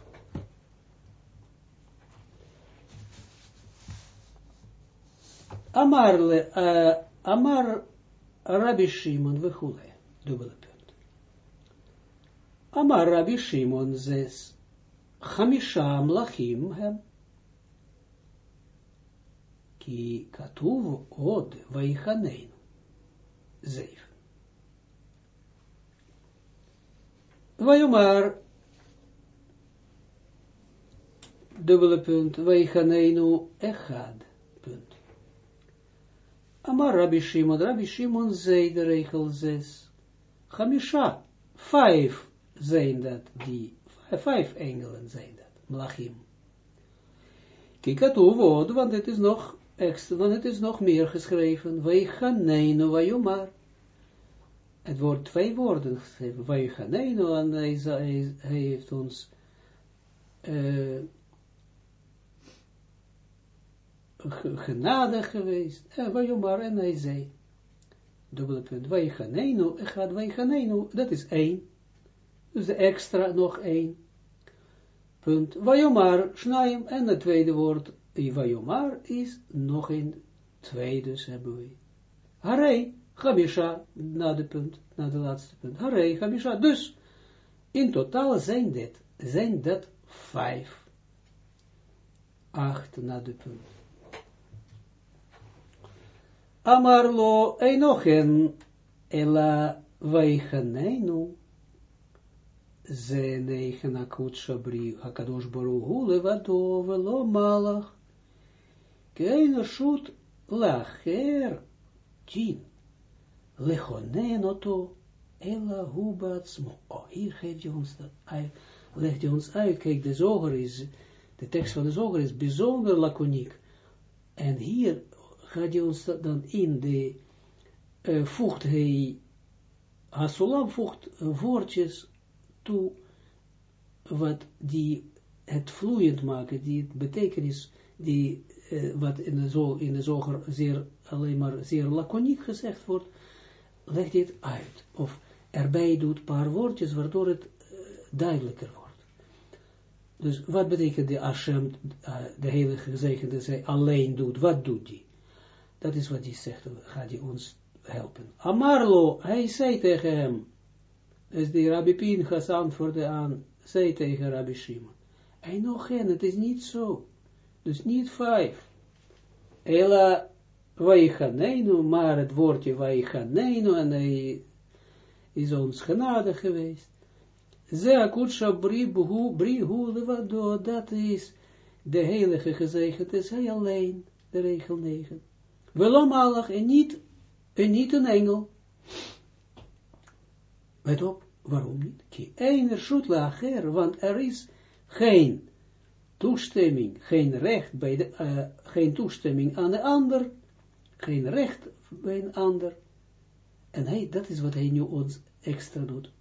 Amar, uh, Amar Rabbi Shimon וכולי, dubbele punt. Amar Rabbi Shimon zes, חמישה מלאכים הם, כי כתוב עוד ויחננו, zeven. ויאמר, dubbele punt, ויחננו אחד, punt. Amar Rabbi Shimon, Rabbi Shimon zei de regel 6. Chamisha, vijf zijn dat, die, vijf engelen zijn dat, Mlachim. Kikatu woord, want het is nog extra, want het is nog meer geschreven. Weichaneinu vayomar. Het wordt twee woorden geschreven. Weichaneinu, en hij, heeft ons uh, genadig geweest. En Vajomar en hij zei, dubbele punt, Vajchaneinu, gaat Vajchaneinu, dat is één. Dus de extra nog één. Punt. Vajomar, schnaim, en het tweede woord, Vajomar, is nog een twee, dus hebben we. Harei, Chamisha, na de punt, na de laatste punt. Harei, Chamisha, dus, in totaal zijn dit, zijn dat vijf. Acht na de punt. Amarlo Einochen Ela Vaichanenu Ze negen akut shabri baruhu levado velo malach Kein shut lacher tien lechonen oto Ela hubatsmo. Oh, hier geeft je ons dat legt je ons uit. Kijk, de zoger is, de tekst van de zoger is bijzonder laconiek. En hier gaat hij ons dan in de, uh, voegt hij, Hasulam voegt woordjes toe, wat die het vloeiend maken, die het betekenis, die, uh, wat in de, in de zoger zeer, alleen maar zeer laconiek gezegd wordt, legt het uit. Of erbij doet een paar woordjes, waardoor het duidelijker wordt. Dus wat betekent de Hashem, de heilige gezegende, zij alleen doet, wat doet die? Dat is wat hij zegt, gaat hij ons helpen. Amarlo, hij zei tegen hem, dus die Rabbi Pinchas antwoordde aan, zei tegen Rabbi Shimon, en nog geen, het is niet zo, dus niet vijf. Ela Vaichaneinu, maar het woordje Vaichaneinu, en hij is ons genade geweest. Ze akutsha brihu, brihu levado, dat is de heilige gezegend, is hij alleen, de regel 9. Welom Allah en niet, en niet een engel. Let op, waarom niet? Ki einer shoot lager, want er is geen toestemming, geen recht bij de, uh, geen toestemming aan de ander, geen recht bij een ander. En hij, dat is wat hij nu ons extra doet.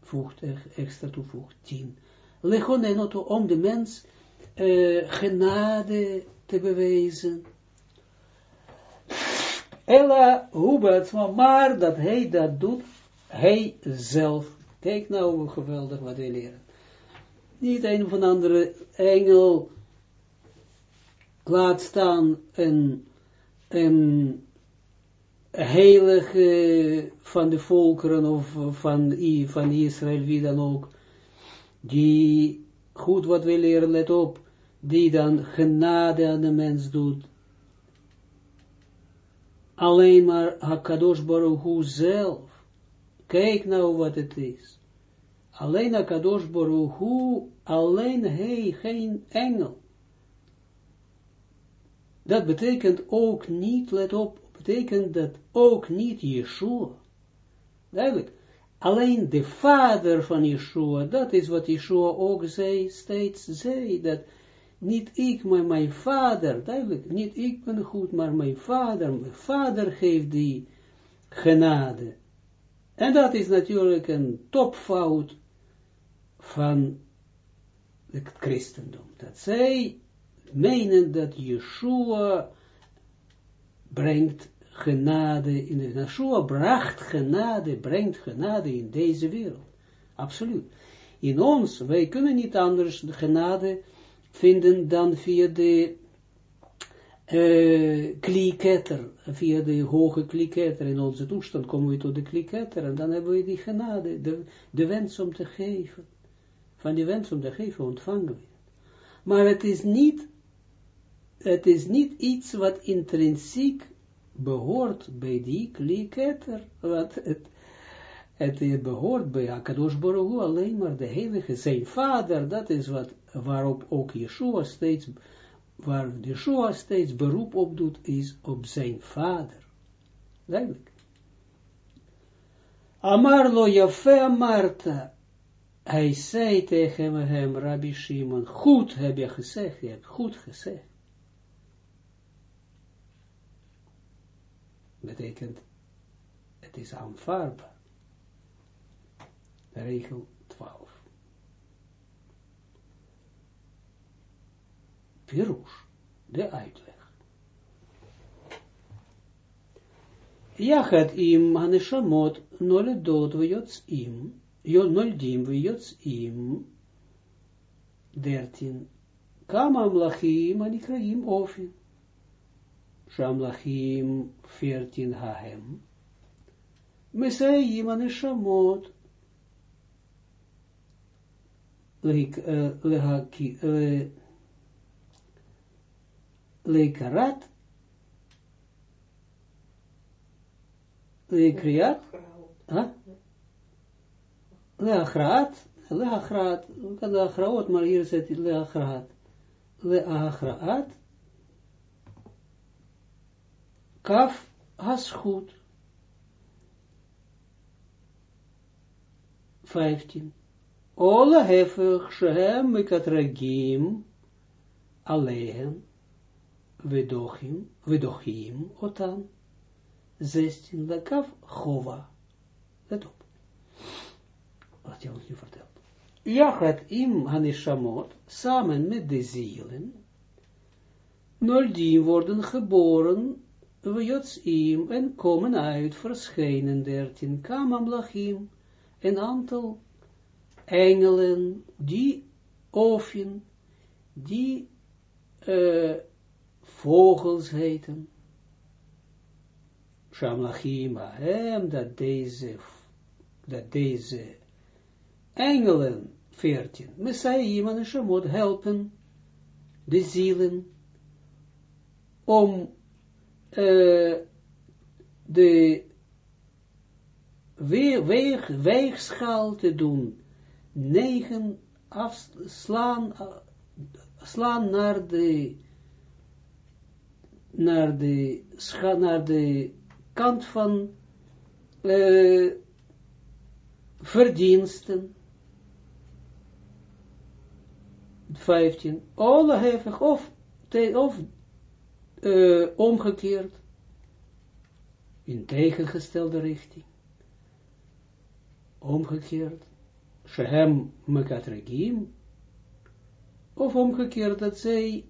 Voegt, extra toevoegt, tien. Lechonenoto, om de mens uh, genade te bewijzen Ella Hubatsma, maar dat hij dat doet, hij zelf. Kijk nou hoe geweldig wat wij leren. Niet een of andere engel laat staan een, een heilige van de volkeren of van, van Israël, wie dan ook, die goed wat wij leren, let op, die dan genade aan de mens doet, alleen maar Hakadosh Baruch Hu zelf. Kijk nou wat het is. Alleen Hakadosh Baruch Hu, alleen hij, geen engel. Dat betekent ook niet, let op, betekent dat ook niet Yeshua. Duidelijk. alleen de vader van Yeshua, dat is wat Yeshua ook zei, steeds zei, dat niet ik, maar mijn vader, duidelijk, niet ik ben goed, maar mijn vader, mijn vader geeft die genade. En dat is natuurlijk een topfout van het christendom. Dat zij menen dat Yeshua brengt genade in de Yeshua bracht genade, brengt genade in deze wereld. Absoluut. In ons, wij kunnen niet anders de genade vinden dan via de uh, via de hoge kliketter. In onze toestand komen we tot de kliketter en dan hebben we die genade, de, wens om te geven. Van die wens om te geven ontvangen we. Maar het is niet, het is niet iets wat intrinsiek behoort bij die kliketter, want het, het behoort bij Akadosh Baruch alleen maar de heilige, zijn vader, dat is wat, waarop ook Yeshua steeds, waar Yeshua steeds beroep op doet, is op zijn vader. Duidelijk. Amarlo Jafe Marta, hij zei tegen hem, Rabbi Shimon, goed heb je gezegd, je hebt goed gezegd. Betekent, het is aanvaardbaar regel 12. Pirush, de uitleg. Jachat im haneshamot noledot im, noldim im, dertien, kama amlachim anikraim ofin, shamlachim veertien hahem, mesayim haneshamot leikarat, leikriat, leachraat, leachraat, we kan leachraat, maar hier zit leachraat, leachraat, kaf, has goed, 15. Ola hefig shehem mikatragim alleen vedochim, otan, 16 lekaf chova. Let op. Wat je ons nu vertelt. Jachat im hanishamot, samen met de zielen, noldim worden geboren, im en komen uit, verschijnen dertien, kamam lachim, een aantal engelen, die ofen, die uh, vogels heten. Shamlachim hem, dat deze, dat deze engelen, veertien, Messiah en Shemot helpen de zielen om uh, de weeg, weegschaal te doen negen afslaan, slaan naar de, naar de, naar de kant van uh, verdiensten. 15. Alle hevig of, te, of uh, omgekeerd in tegengestelde richting. Omgekeerd shehem mekatregim, of omgekeerd dat zij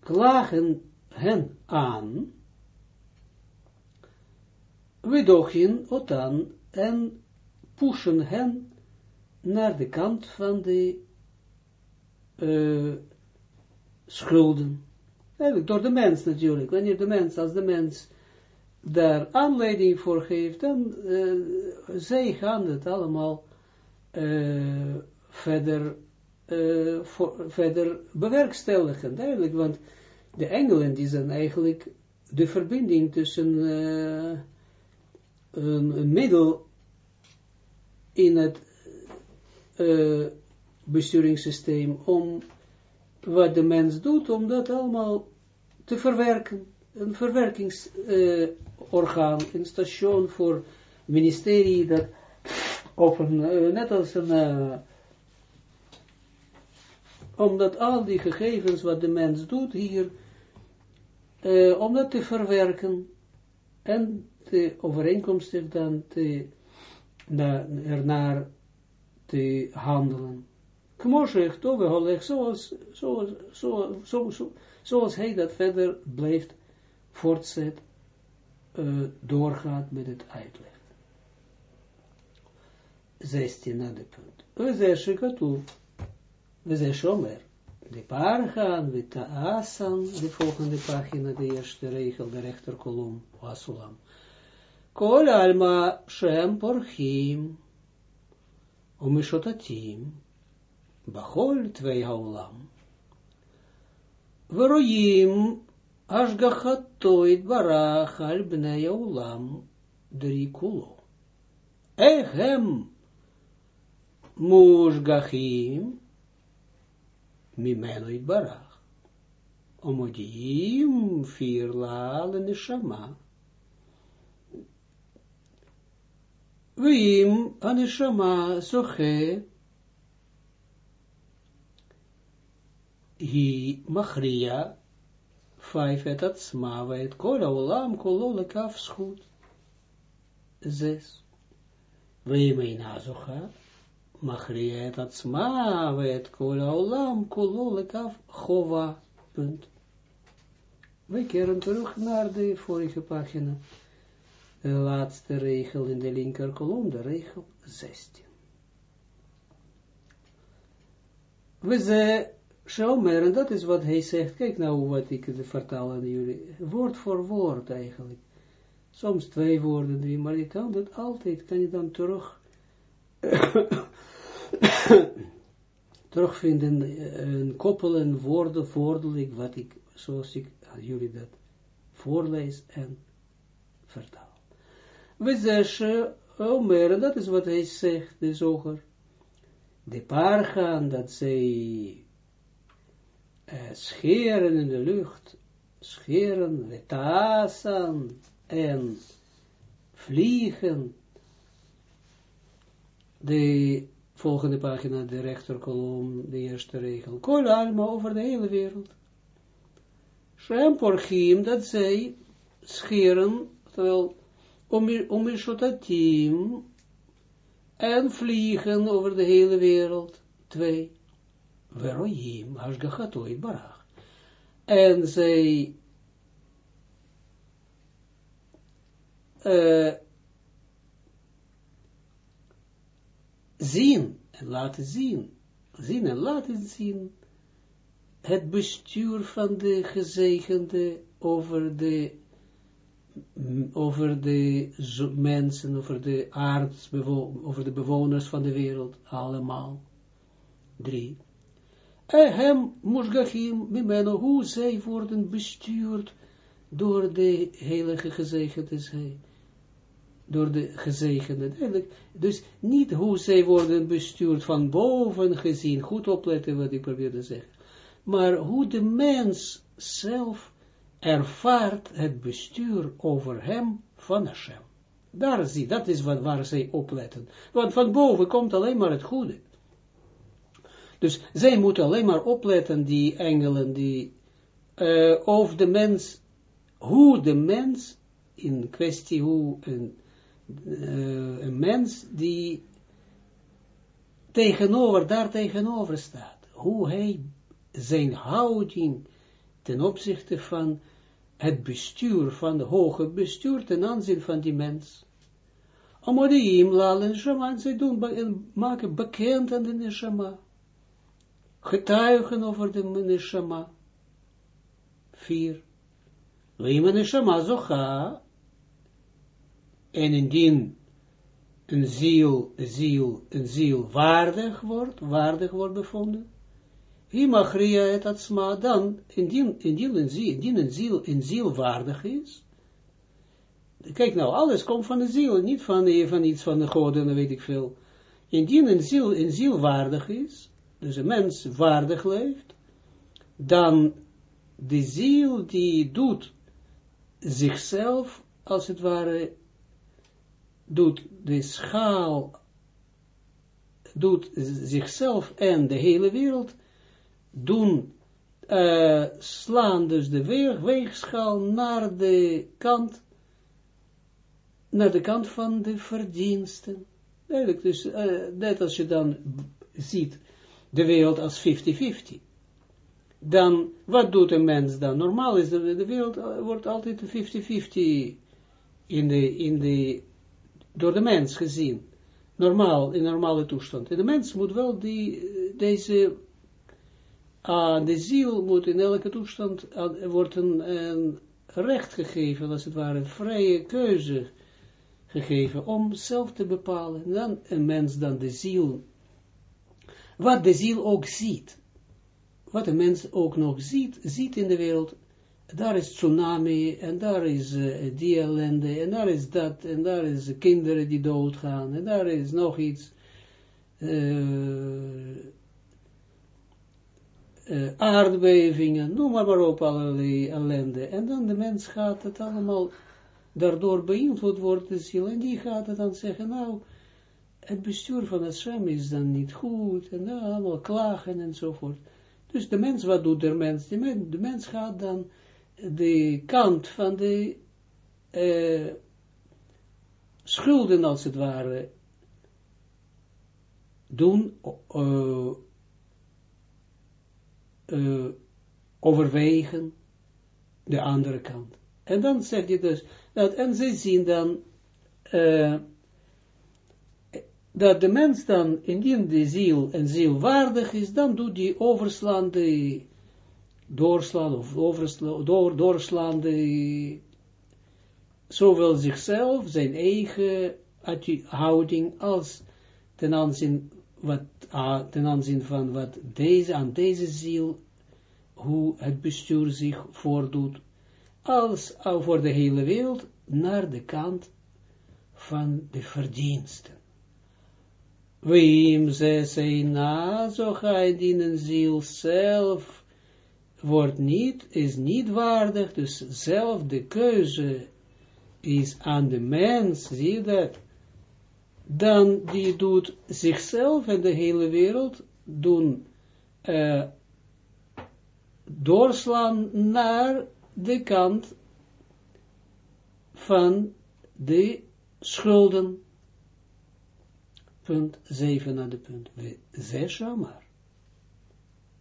klagen hen aan, wedochin otan, en pushen hen naar de kant van de uh, schulden. Eigenlijk door de mens natuurlijk. Wanneer de mens, als de mens daar aanleiding voor geeft, dan uh, zij gaan het allemaal uh, verder, uh, verder bewerkstelligen, duidelijk, want de engelen die zijn eigenlijk de verbinding tussen uh, een, middel in het besturingssysteem om wat de mens doet, om dat allemaal te verwerken. Een verwerkingsorgaan, een station voor ministerie dat of een, eh, net als een, omdat al die gegevens wat de mens doet hier, uh, om dat te verwerken en te overeenkomstig dan te, na, te handelen. Kmoshech toveholech, zoals, zoals, zoals, zoals, zoals hij dat verder blijft voortzet, uh, doorgaat met het uitleg. 16 na de punt. We zeggen katoe, we zeggen shomer. De paar gaan, we ta'asan, de volgende pagina, de eerste regel, de rechterkolom, wasulam. Kol alma shem porchim, umishotatim, bachol twee haulam. Barach al bnei haulam, drie kulo. Echem, muzgachim, mimeno itbarach. Omodiim, vier la neshama. Vim, aneshama, soche, hi machria, vijf et atzma, het kol olam, kol olekaf schut. Zes. Azocha, Machria et atzma, het olam, kolo lekaf chova. Punt. We keren terug naar de vorige pagina. De laatste regel in de linker kolom, de regel 16. We ze Shomer, en dat is wat hij zegt. Kijk nou wat ik vertaal aan jullie. Woord voor woord eigenlijk. Soms twee woorden, drie, maar je kan dat altijd, kan je dan terug terugvinden, een koppelen woorden voordelijk, wat ik, zoals ik aan jullie dat voorlees en vertaal. We zeggen, Omer, dat is wat hij zegt, de zoger. De paar gaan dat zij uh, scheren in de lucht, scheren, wetasan en vliegen de volgende pagina, de rechterkolom, de eerste regel. Kol over de hele wereld. Shem porchim, dat zij scheren, terwijl omishotatim, en vliegen over de hele wereld. Twee. Veroyim, hashgachatoi barach. En zij uh, zien en laten zien, zien en laten zien, het bestuur van de gezegende over de, over de mensen, over de aards, over de bewoners van de wereld, allemaal. Drie. Ehem musgachim mimeno, hoe zij worden bestuurd door de heilige gezegende zij door de gezegende. Dus niet hoe zij worden bestuurd van boven gezien, goed opletten wat ik probeer te zeggen, maar hoe de mens zelf ervaart het bestuur over hem van Hashem. Daar zie, dat is wat, waar zij opletten. Want van boven komt alleen maar het goede. Dus zij moeten alleen maar opletten, die engelen, die, uh, of de mens, hoe de mens, in kwestie hoe een uh, een mens die tegenover, daar tegenover staat. Hoe hij zijn houding ten opzichte van het bestuur, van de hoge bestuur ten aanzien van die mens. Amodiim lalen shama, zij doen, maken bekend aan de neshama. Getuigen over de neshama. Vier. Lima neshama zocha, en indien een ziel, ziel, een ziel waardig wordt, waardig wordt bevonden, Himachria het atsma, dan, indien, indien, een ziel, indien een ziel, een ziel waardig is, kijk nou, alles komt van de ziel, niet van, van iets van de goden, weet ik veel. Indien een ziel, een ziel waardig is, dus een mens waardig leeft, dan de ziel die doet zichzelf, als het ware, doet de schaal doet zichzelf en de hele wereld doen, uh, slaan dus de weeg, weegschaal naar de kant, naar de kant van de verdiensten. Duidelijk, dus uh, net als je dan ziet de wereld als 50-50. Dan, wat doet een mens dan? Normaal is de, de wereld uh, wordt altijd 50-50 in de, in de, door de mens gezien. Normaal, in normale toestand. En de mens moet wel die, deze, uh, de ziel moet in elke toestand, wordt een, recht gegeven, als het ware, een vrije keuze gegeven, om zelf te bepalen. En dan een mens dan de ziel, wat de ziel ook ziet, wat een mens ook nog ziet, ziet in de wereld, daar is tsunami, en daar is uh, die ellende, en daar is dat, en daar is kinderen die doodgaan, en daar is nog iets, uh, uh, aardbevingen, noem maar, maar op, allerlei ellende. En dan de mens gaat het allemaal daardoor beïnvloed wordt, de ziel, en die gaat het dan zeggen, nou, het bestuur van het zwem is dan niet goed, en dan allemaal klagen enzovoort. Dus de mens, wat doet? De mens, de mens gaat dan de kant van de uh, schulden, als het ware, doen, uh, uh, overwegen de andere kant. En dan zegt hij dus, dat, en ze zien dan, dat de mens dan, indien de ziel en ziel waardig is, dan doet die overslaan de doorslaan of door, doorslaan zowel zichzelf, zijn eigen houding, als ten aanzien, wat, ten aanzien van wat deze, aan deze ziel, hoe het bestuur zich voordoet, als voor de hele wereld, naar de kant van de verdiensten. Wim ze zijn na, zo ga je ziel zelf wordt niet, is niet waardig, dus zelf de keuze is aan de mens, zie je dat, dan die doet zichzelf en de hele wereld doen uh, doorslaan naar de kant van de schulden. Punt 7 naar de punt. Zes shamar.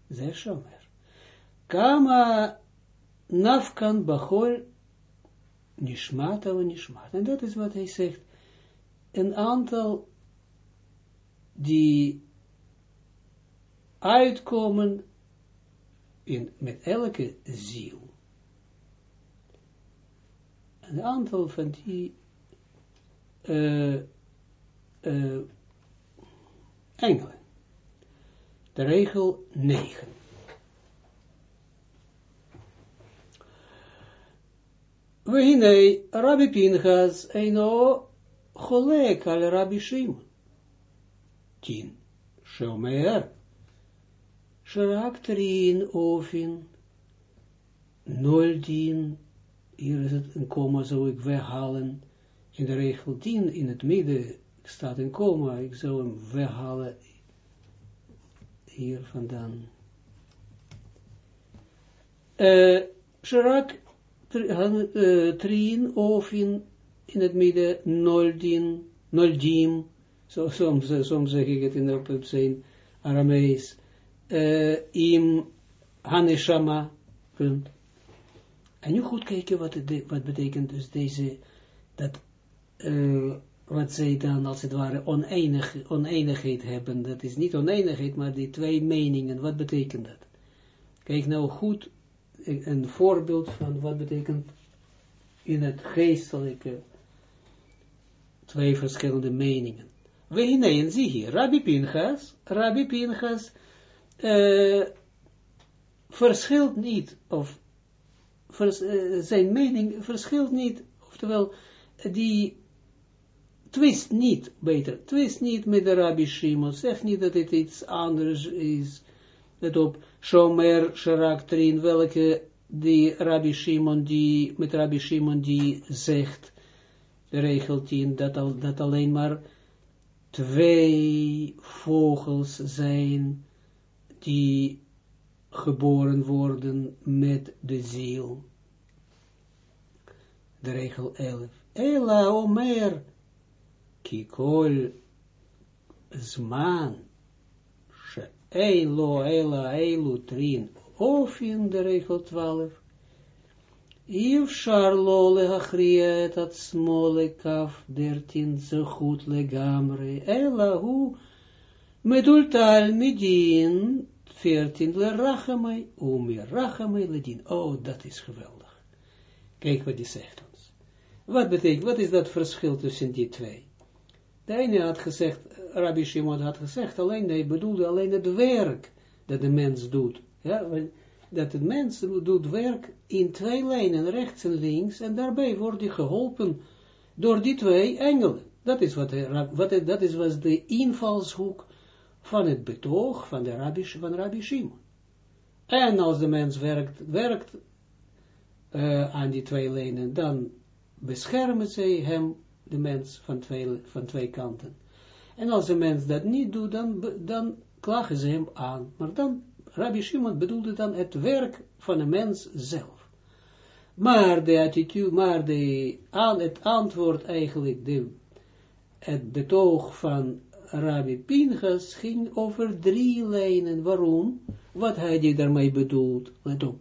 Zes shamar. Kama nafkan bachol nishmata of nishmat. En dat is wat hij zegt. Een aantal die uitkomen in, met elke ziel. Een aantal van die uh, uh, engelen. De regel 9. Wehine Rabbi Pinchas eino cholek al Rabbi Shimon. Tien. Shomer. Sharak trin ofin. Nul tien. Hier is het een komma, zou ik weghalen. In de regel tien, in het midden staat een komma. Ik zou hem weghalen. Hier vandaan. Uh, Sharak trien of in, in het midden noldin, noldim, zo, soms, soms zeg ik het in op, zijn Aramees, uh, im haneshama, punt. En nu goed kijken wat, het, wat betekent dus deze, dat, wat zij dan als het ware oneinig, oneinigheid hebben, dat is niet oneinigheid, maar die twee meningen, wat betekent dat? Kijk nou goed een voorbeeld van wat betekent in het geestelijke twee verschillende meningen. We hinein zie hier, Rabbi Pinchas, Rabbi Pinchas uh, verschilt niet, of uh, zijn mening verschilt niet, oftewel, die twist niet, beter, twist niet met de Rabbi Shimon, zeg niet dat het iets anders is, let op, Shomer Sharaktrin, welke die Rabbi Shimon, die, met Rabbi Shimon die zegt, regel 10, dat, al, dat alleen maar twee vogels zijn die geboren worden met de ziel. De regel 11. Ela omer kikol zman she elo ela elu trin of in de regel 12. If Charlo legachria et dertien zo goed legamre, ela hu medultal midin veertien le rachamai, umi rachamai ledin. Oh, dat is geweldig. Kijk wat die zegt ons. Wat betekent, wat is dat verschil tussen die twee? De ene had gezegd, Rabbi Shimon had gezegd, alleen, hij bedoelde alleen het werk dat de mens doet. Ja, dat het mens doet werk in twee lijnen, rechts en links, en daarbij wordt hij geholpen door die twee engelen. Dat is wat, wat dat is was de invalshoek van het betoog van, de Rabbi, van Rabbi Shimon. En als de mens werkt, werkt uh, aan die twee lijnen, dan beschermen zij hem, de mens, van twee, van twee kanten. En als de mens dat niet doet, dan, dan klagen ze hem aan. Maar dan Rabbi Shimon bedoelde dan het werk van een mens zelf. Maar de attitude, maar de, aan, het antwoord eigenlijk, de, het betoog van Rabbi Pinchas ging over drie lijnen. Waarom? Wat hij daarmee bedoelt. Let op.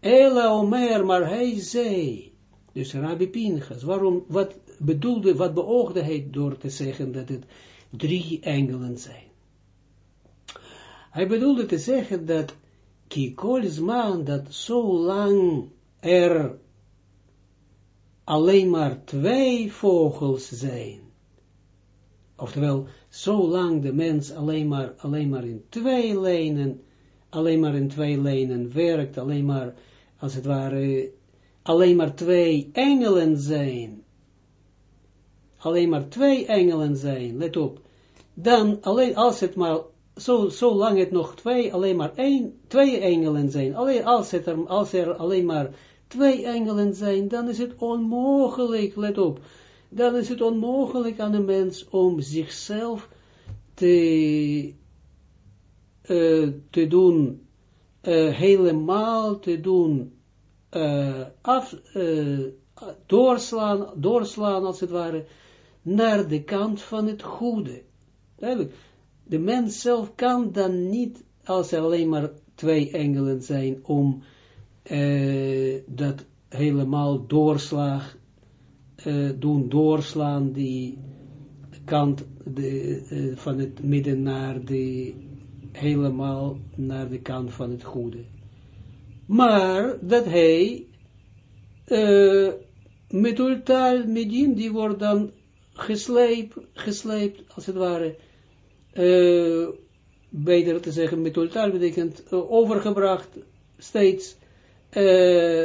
Ela Omer, maar hij zei, dus Rabbi Pinchas, waarom, wat bedoelde, wat beoogde hij door te zeggen dat het drie engelen zijn? Hij bedoelde te zeggen dat Kikolsman, dat zolang er alleen maar twee vogels zijn, oftewel, zolang de mens alleen maar, alleen maar in twee lijnen, alleen maar in twee lijnen werkt, alleen maar, als het ware, alleen maar twee engelen zijn, alleen maar twee engelen zijn, let op, dan alleen als het maar zo, zolang het nog twee, alleen maar één, twee engelen zijn, alleen als, het er, als er alleen maar twee engelen zijn, dan is het onmogelijk, let op, dan is het onmogelijk aan een mens om zichzelf te, uh, te doen, uh, helemaal te doen, uh, af, doorslaan, doorslaan als het ware, naar de kant van het goede. Duidelijk de mens zelf kan dan niet, als er alleen maar twee engelen zijn, om uh, dat helemaal doorslag, uh, doen doorslaan, die kant de, uh, van het midden naar de, helemaal naar de kant van het goede. Maar dat hij, met ultaal medin, die wordt dan gesleept, gesleept, als het ware, uh, beter te zeggen, met ultar betekent uh, overgebracht steeds uh,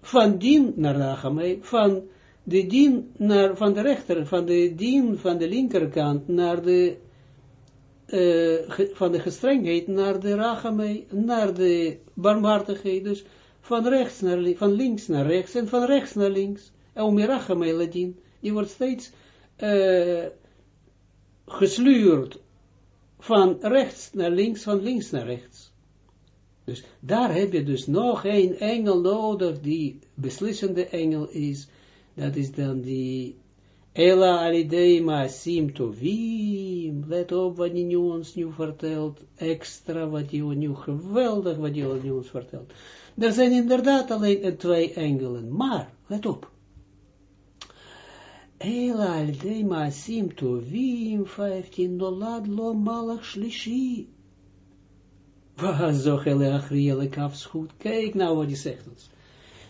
van dien naar Rachamei, van de dien naar, van de rechter, van de dien van de linkerkant naar de, van de gestrengheid naar de Rachamei, naar de barmhartigheid, dus van rechts naar van links naar rechts en van rechts naar links. En om Rachamei die wordt steeds gesluurd van rechts naar links, van links naar rechts. Dus daar heb je dus nog een engel nodig, die beslissende engel is. Dat is dan die Ela alidei maasim tovim. Let op wat hij nu ons nu vertelt. Extra wat hij nu, geweldig wat hij nu ons vertelt. Er zijn inderdaad alleen twee engelen. Maar, let op. Ela al de maasim tovim, 15, nolad lo malach shlishi. Wazochele achriele kafschoed. Kijk nou wat hij zegt ons.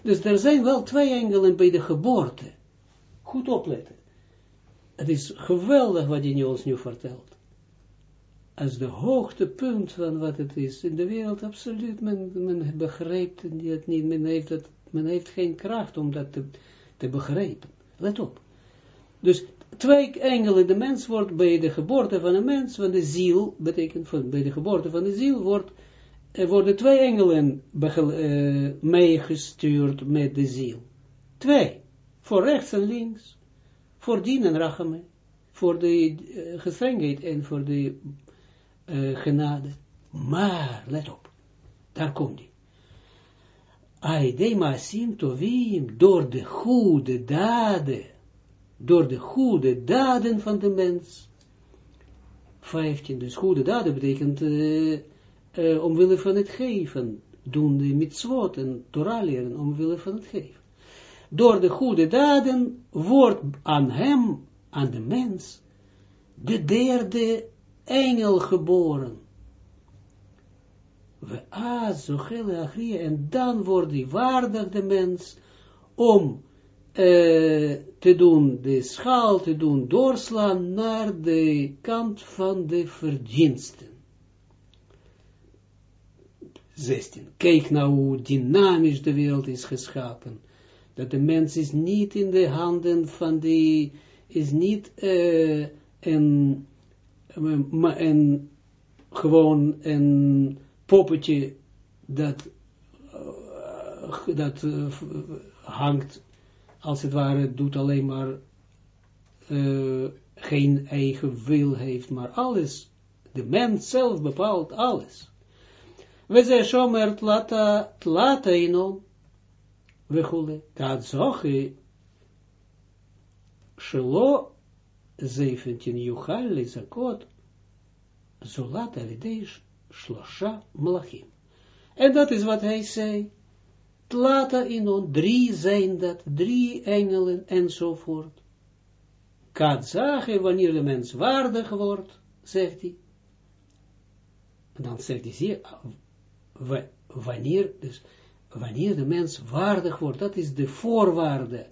Dus er zijn wel twee engelen bij de geboorte. Goed opletten. Het is geweldig wat hij ons nu vertelt. Als de hoogtepunt van wat het is in de wereld, absoluut, men, men begrijpt het niet, men heeft, het, men heeft geen kracht om dat te, te begrijpen. Let op. Dus twee engelen, de mens wordt bij de geboorte van een mens, van de ziel, betekent van, bij de geboorte van de ziel, wordt, worden twee engelen uh, meegestuurd met de ziel. Twee. Voor rechts en links. Voor dien en rachame. voor de uh, gestrengheid en voor de uh, genade. Maar, let op, daar komt hij. Aide masim tovim, door de goede daden, door de goede daden van de mens. 15, dus goede daden betekent uh, uh, omwille van het geven, doen de mitzvot en Torah leren omwille van het geven. Door de goede daden wordt aan hem, aan de mens, de derde engel geboren. We azochele agrie, en dan wordt die waardig de mens om uh, te doen, de schaal te doen, doorslaan naar de kant van de verdiensten. 16. Kijk nou hoe dynamisch de wereld is geschapen. Dat de mens is niet in de handen van die, is niet uh, een, een, gewoon een poppetje dat, uh, dat hangt, als het ware doet alleen maar, uh, geen eigen wil heeft, maar alles, de mens zelf bepaalt alles. We zijn zomer tlata, tlata ino, we goelen, dat zoge, shelo, 17 Juchal zakot. Zolat Alidesh, Shlosha Malachim. En dat is wat hij zei. Tlata inon, drie zijn dat, drie engelen enzovoort. Katzage, wanneer de mens waardig wordt, zegt hij. En dan zegt hij, zie wanneer, dus wanneer de mens waardig wordt, dat is de voorwaarde.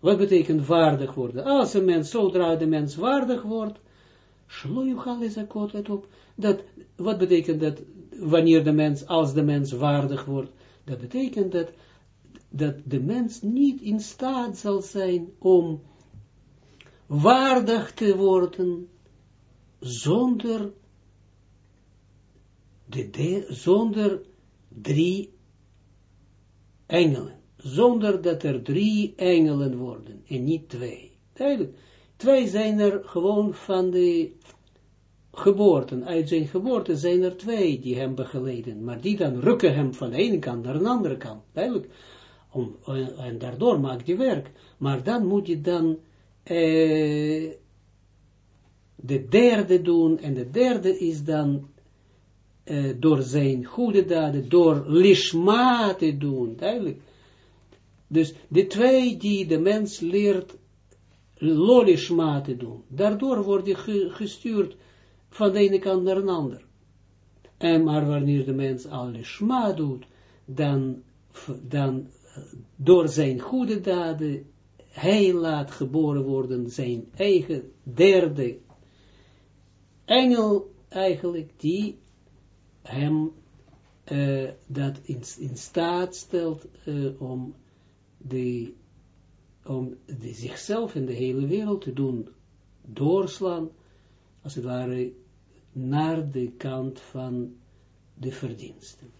Wat betekent waardig worden? Als een mens, zodra de mens waardig wordt, shlojuchal is akot, let op, dat, wat betekent dat, wanneer de mens, als de mens waardig wordt, dat betekent dat, dat de mens niet in staat zal zijn om waardig te worden, zonder de, de zonder drie engelen, zonder dat er drie engelen worden, en niet twee. Duidelijk, twee zijn er gewoon van de geboorten, uit zijn geboorte zijn er twee die hem begeleden, maar die dan rukken hem van de ene kant naar de andere kant, duidelijk, om, en daardoor maakt hij werk, maar dan moet je dan eh, de derde doen, en de derde is dan uh, door zijn goede daden, door lishma te doen, duidelijk. Dus de twee die de mens leert lolishma te doen, daardoor wordt hij gestuurd van de ene kant naar een ander. En maar wanneer de mens al lishma doet, dan, dan door zijn goede daden, hij laat geboren worden zijn eigen derde engel eigenlijk, die hem uh, dat in, staat stelt uh, om, de, om zichzelf in de hele wereld te doen doorslaan, als het ware, naar de kant van de verdiensten.